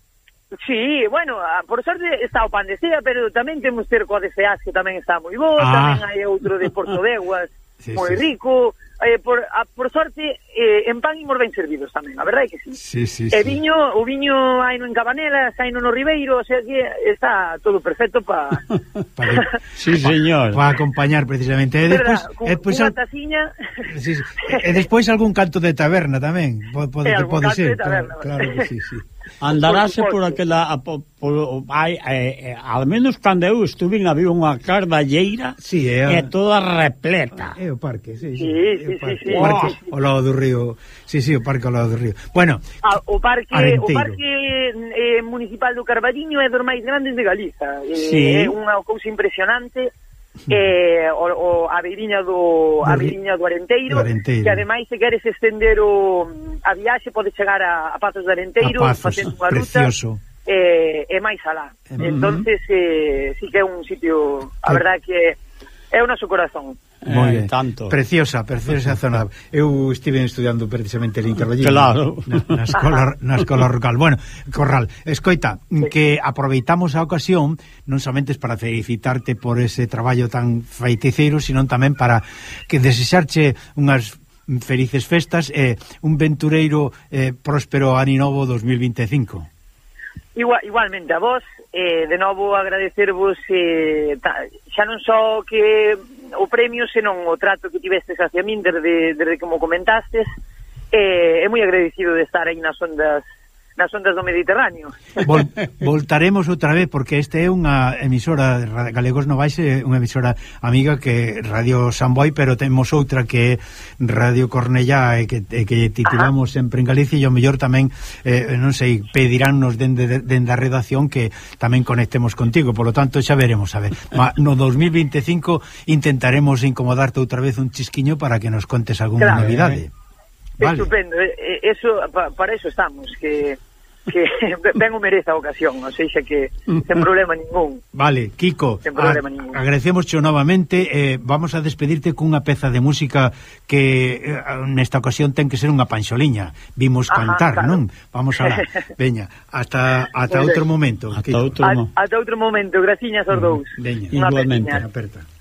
Sí, bueno, ah, por sorte está o pan de cea, pero tamén temos cerco de ceas que tamén está moi bo, ah. tamén hai outro de Porto de (laughs) sí, moi sí. rico, eh, por, a, por sorte, eh, en pan imos ben servidos tamén, a verdade que sí. sí, sí e viño, sí. o viño hai no en Cabanelas, hai no no Ribeiro, o sea que está todo perfecto pa... (laughs) para... (laughs) sí, señor. Para pa acompañar precisamente. E despois... E despois al... taciña... (laughs) sí, sí. E despois algún canto de taberna tamén, pode, pode, pode ser. Taberna, claro, claro que sí, sí. Andarase por, por aquela a, por, hai, eh, eh, al menos cando eu estuve había unha cardalleira sí, é, eh, toda repleta. É o parque, sí, sí. sí, o parque, sí, sí. O parque ao lado do río. Sí, sí, o parque ao lado do río. Bueno, a, o parque Arenteiro. o parque eh, municipal do Carballiño é dos máis grandes de Galiza. Eh, sí. É unha cousa impresionante eh, o, o a viviña do a viviña do Arenteiro, do Arenteiro, que ademais se queres estender o a viaxe pode chegar a, a Pazos do Arenteiro, a Pazos, facendo unha ruta. Precioso eh, e máis alá. Uh. Entonces, eh, sí que é un sitio, a verdade que é o noso corazón. Eh, Moi eh, tanto. Preciosa, preciosa (laughs) zona. Eu estive estudiando precisamente el intervallismo claro. na, na escola na escola rural. Bueno, Corral, escoita, sí. que aproveitamos a ocasión non somente para felicitarte por ese traballo tan feiticeiro, sino tamén para que desexarche unhas felices festas e eh, un ventureiro eh, próspero ano novo 2025. Igual, igualmente a vos, eh, de novo agradecervos eh, ta, xa non só que o premio, senón o trato que tivestes hacia min desde, desde que mo comentastes, eh, é moi agradecido de estar aí nas ondas nas ondas do Mediterráneo. Vol, voltaremos outra vez porque este é unha emisora Galegos Novais, é unha emisora amiga que Radio Samboy, pero temos outra que é Radio Cornellá e que, e que titulamos Ajá. sempre en Galicia e o mellor tamén, eh, non sei, pediránnos dende, dende a redacción que tamén conectemos contigo, polo tanto xa veremos, a ver. Ma, no 2025 intentaremos incomodarte outra vez un chisquiño para que nos contes algunha claro, novidade. Eh, vale. Estupendo, eso, para eso estamos, que que (laughs) ben o merece a ocasión, non sei xa que sen problema ningún. Vale, Kiko, sen problema ningún. agradecemoscho novamente, eh, vamos a despedirte cunha peza de música que eh, nesta ocasión ten que ser unha panxoliña, vimos Ajá, cantar, claro. non? Vamos a la, (laughs) veña, hasta, hasta outro momento. Hasta Kiko. outro, mo hasta outro momento, graciñas aos dous. Veña, igualmente, aperta. (laughs)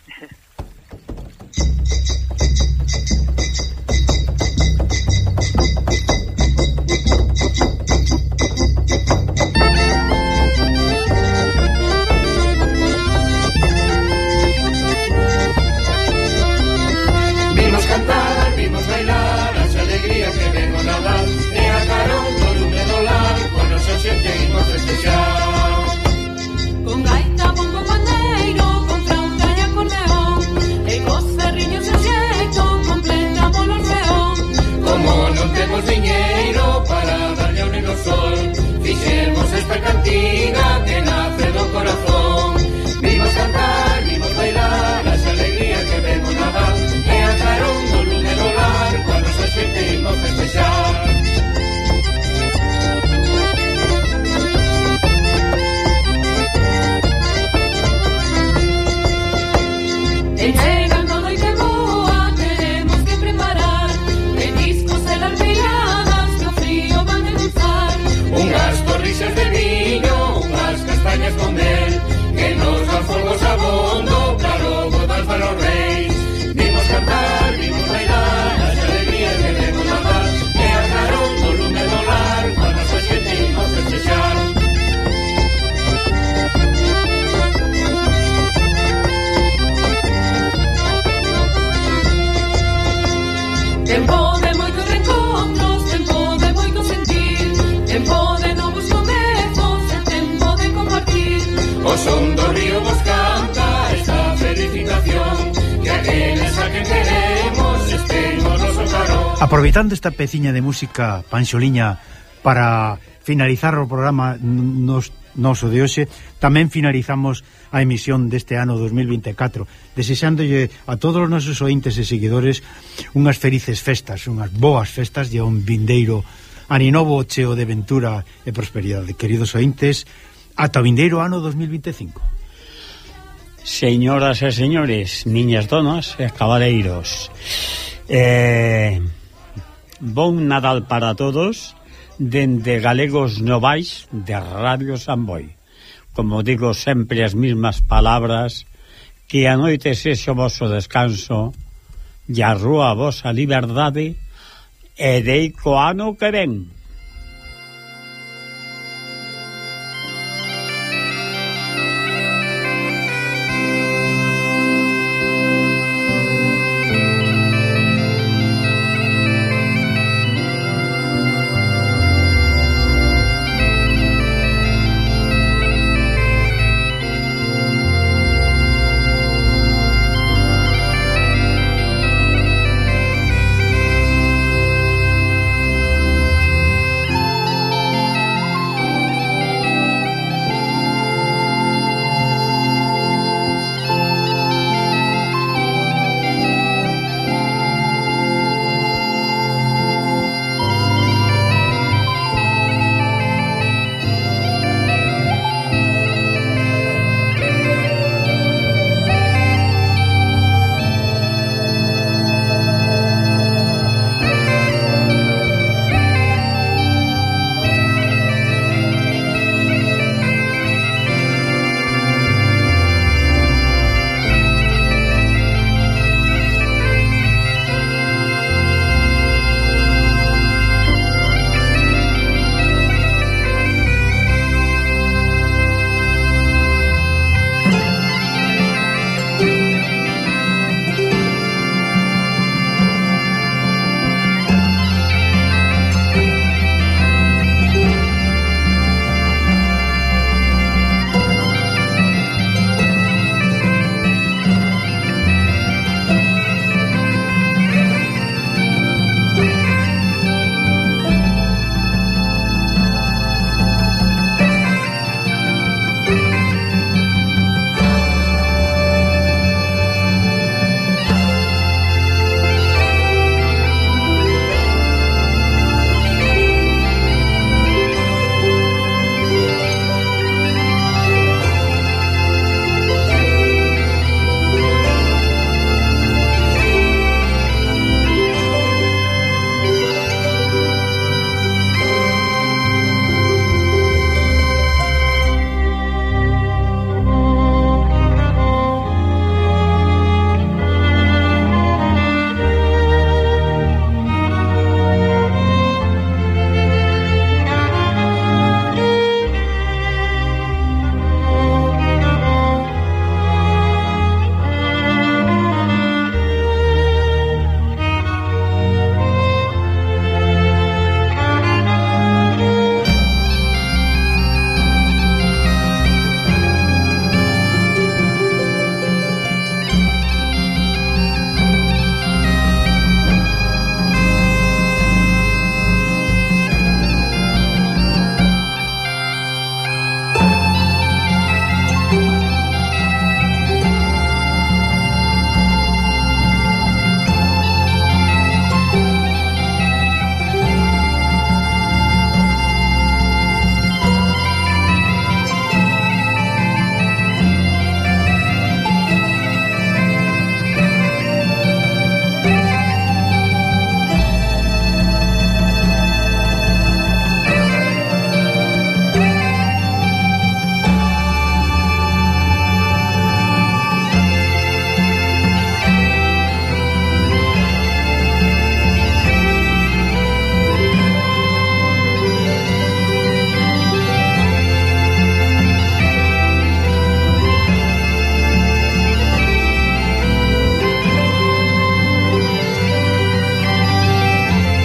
Aproveitando esta peciña de música panxoliña para finalizar o programa nos noso de hoxe, tamén finalizamos a emisión deste ano 2024, desexándolle a todos os nosos ointes e seguidores unhas felices festas, unhas boas festas e un vindeiro aninovo cheo de ventura e prosperidade. Queridos ointes, ata o vindeiro ano 2025. Señoras e señores, niñas donas e cabaleiros, eh, Bon Nadal para todos dende Galegos Novais de Radio Samboy. Como digo sempre as mismas palabras, que a noite sexe o vosso descanso e a rúa a vosa liberdade e dei co ano que ven.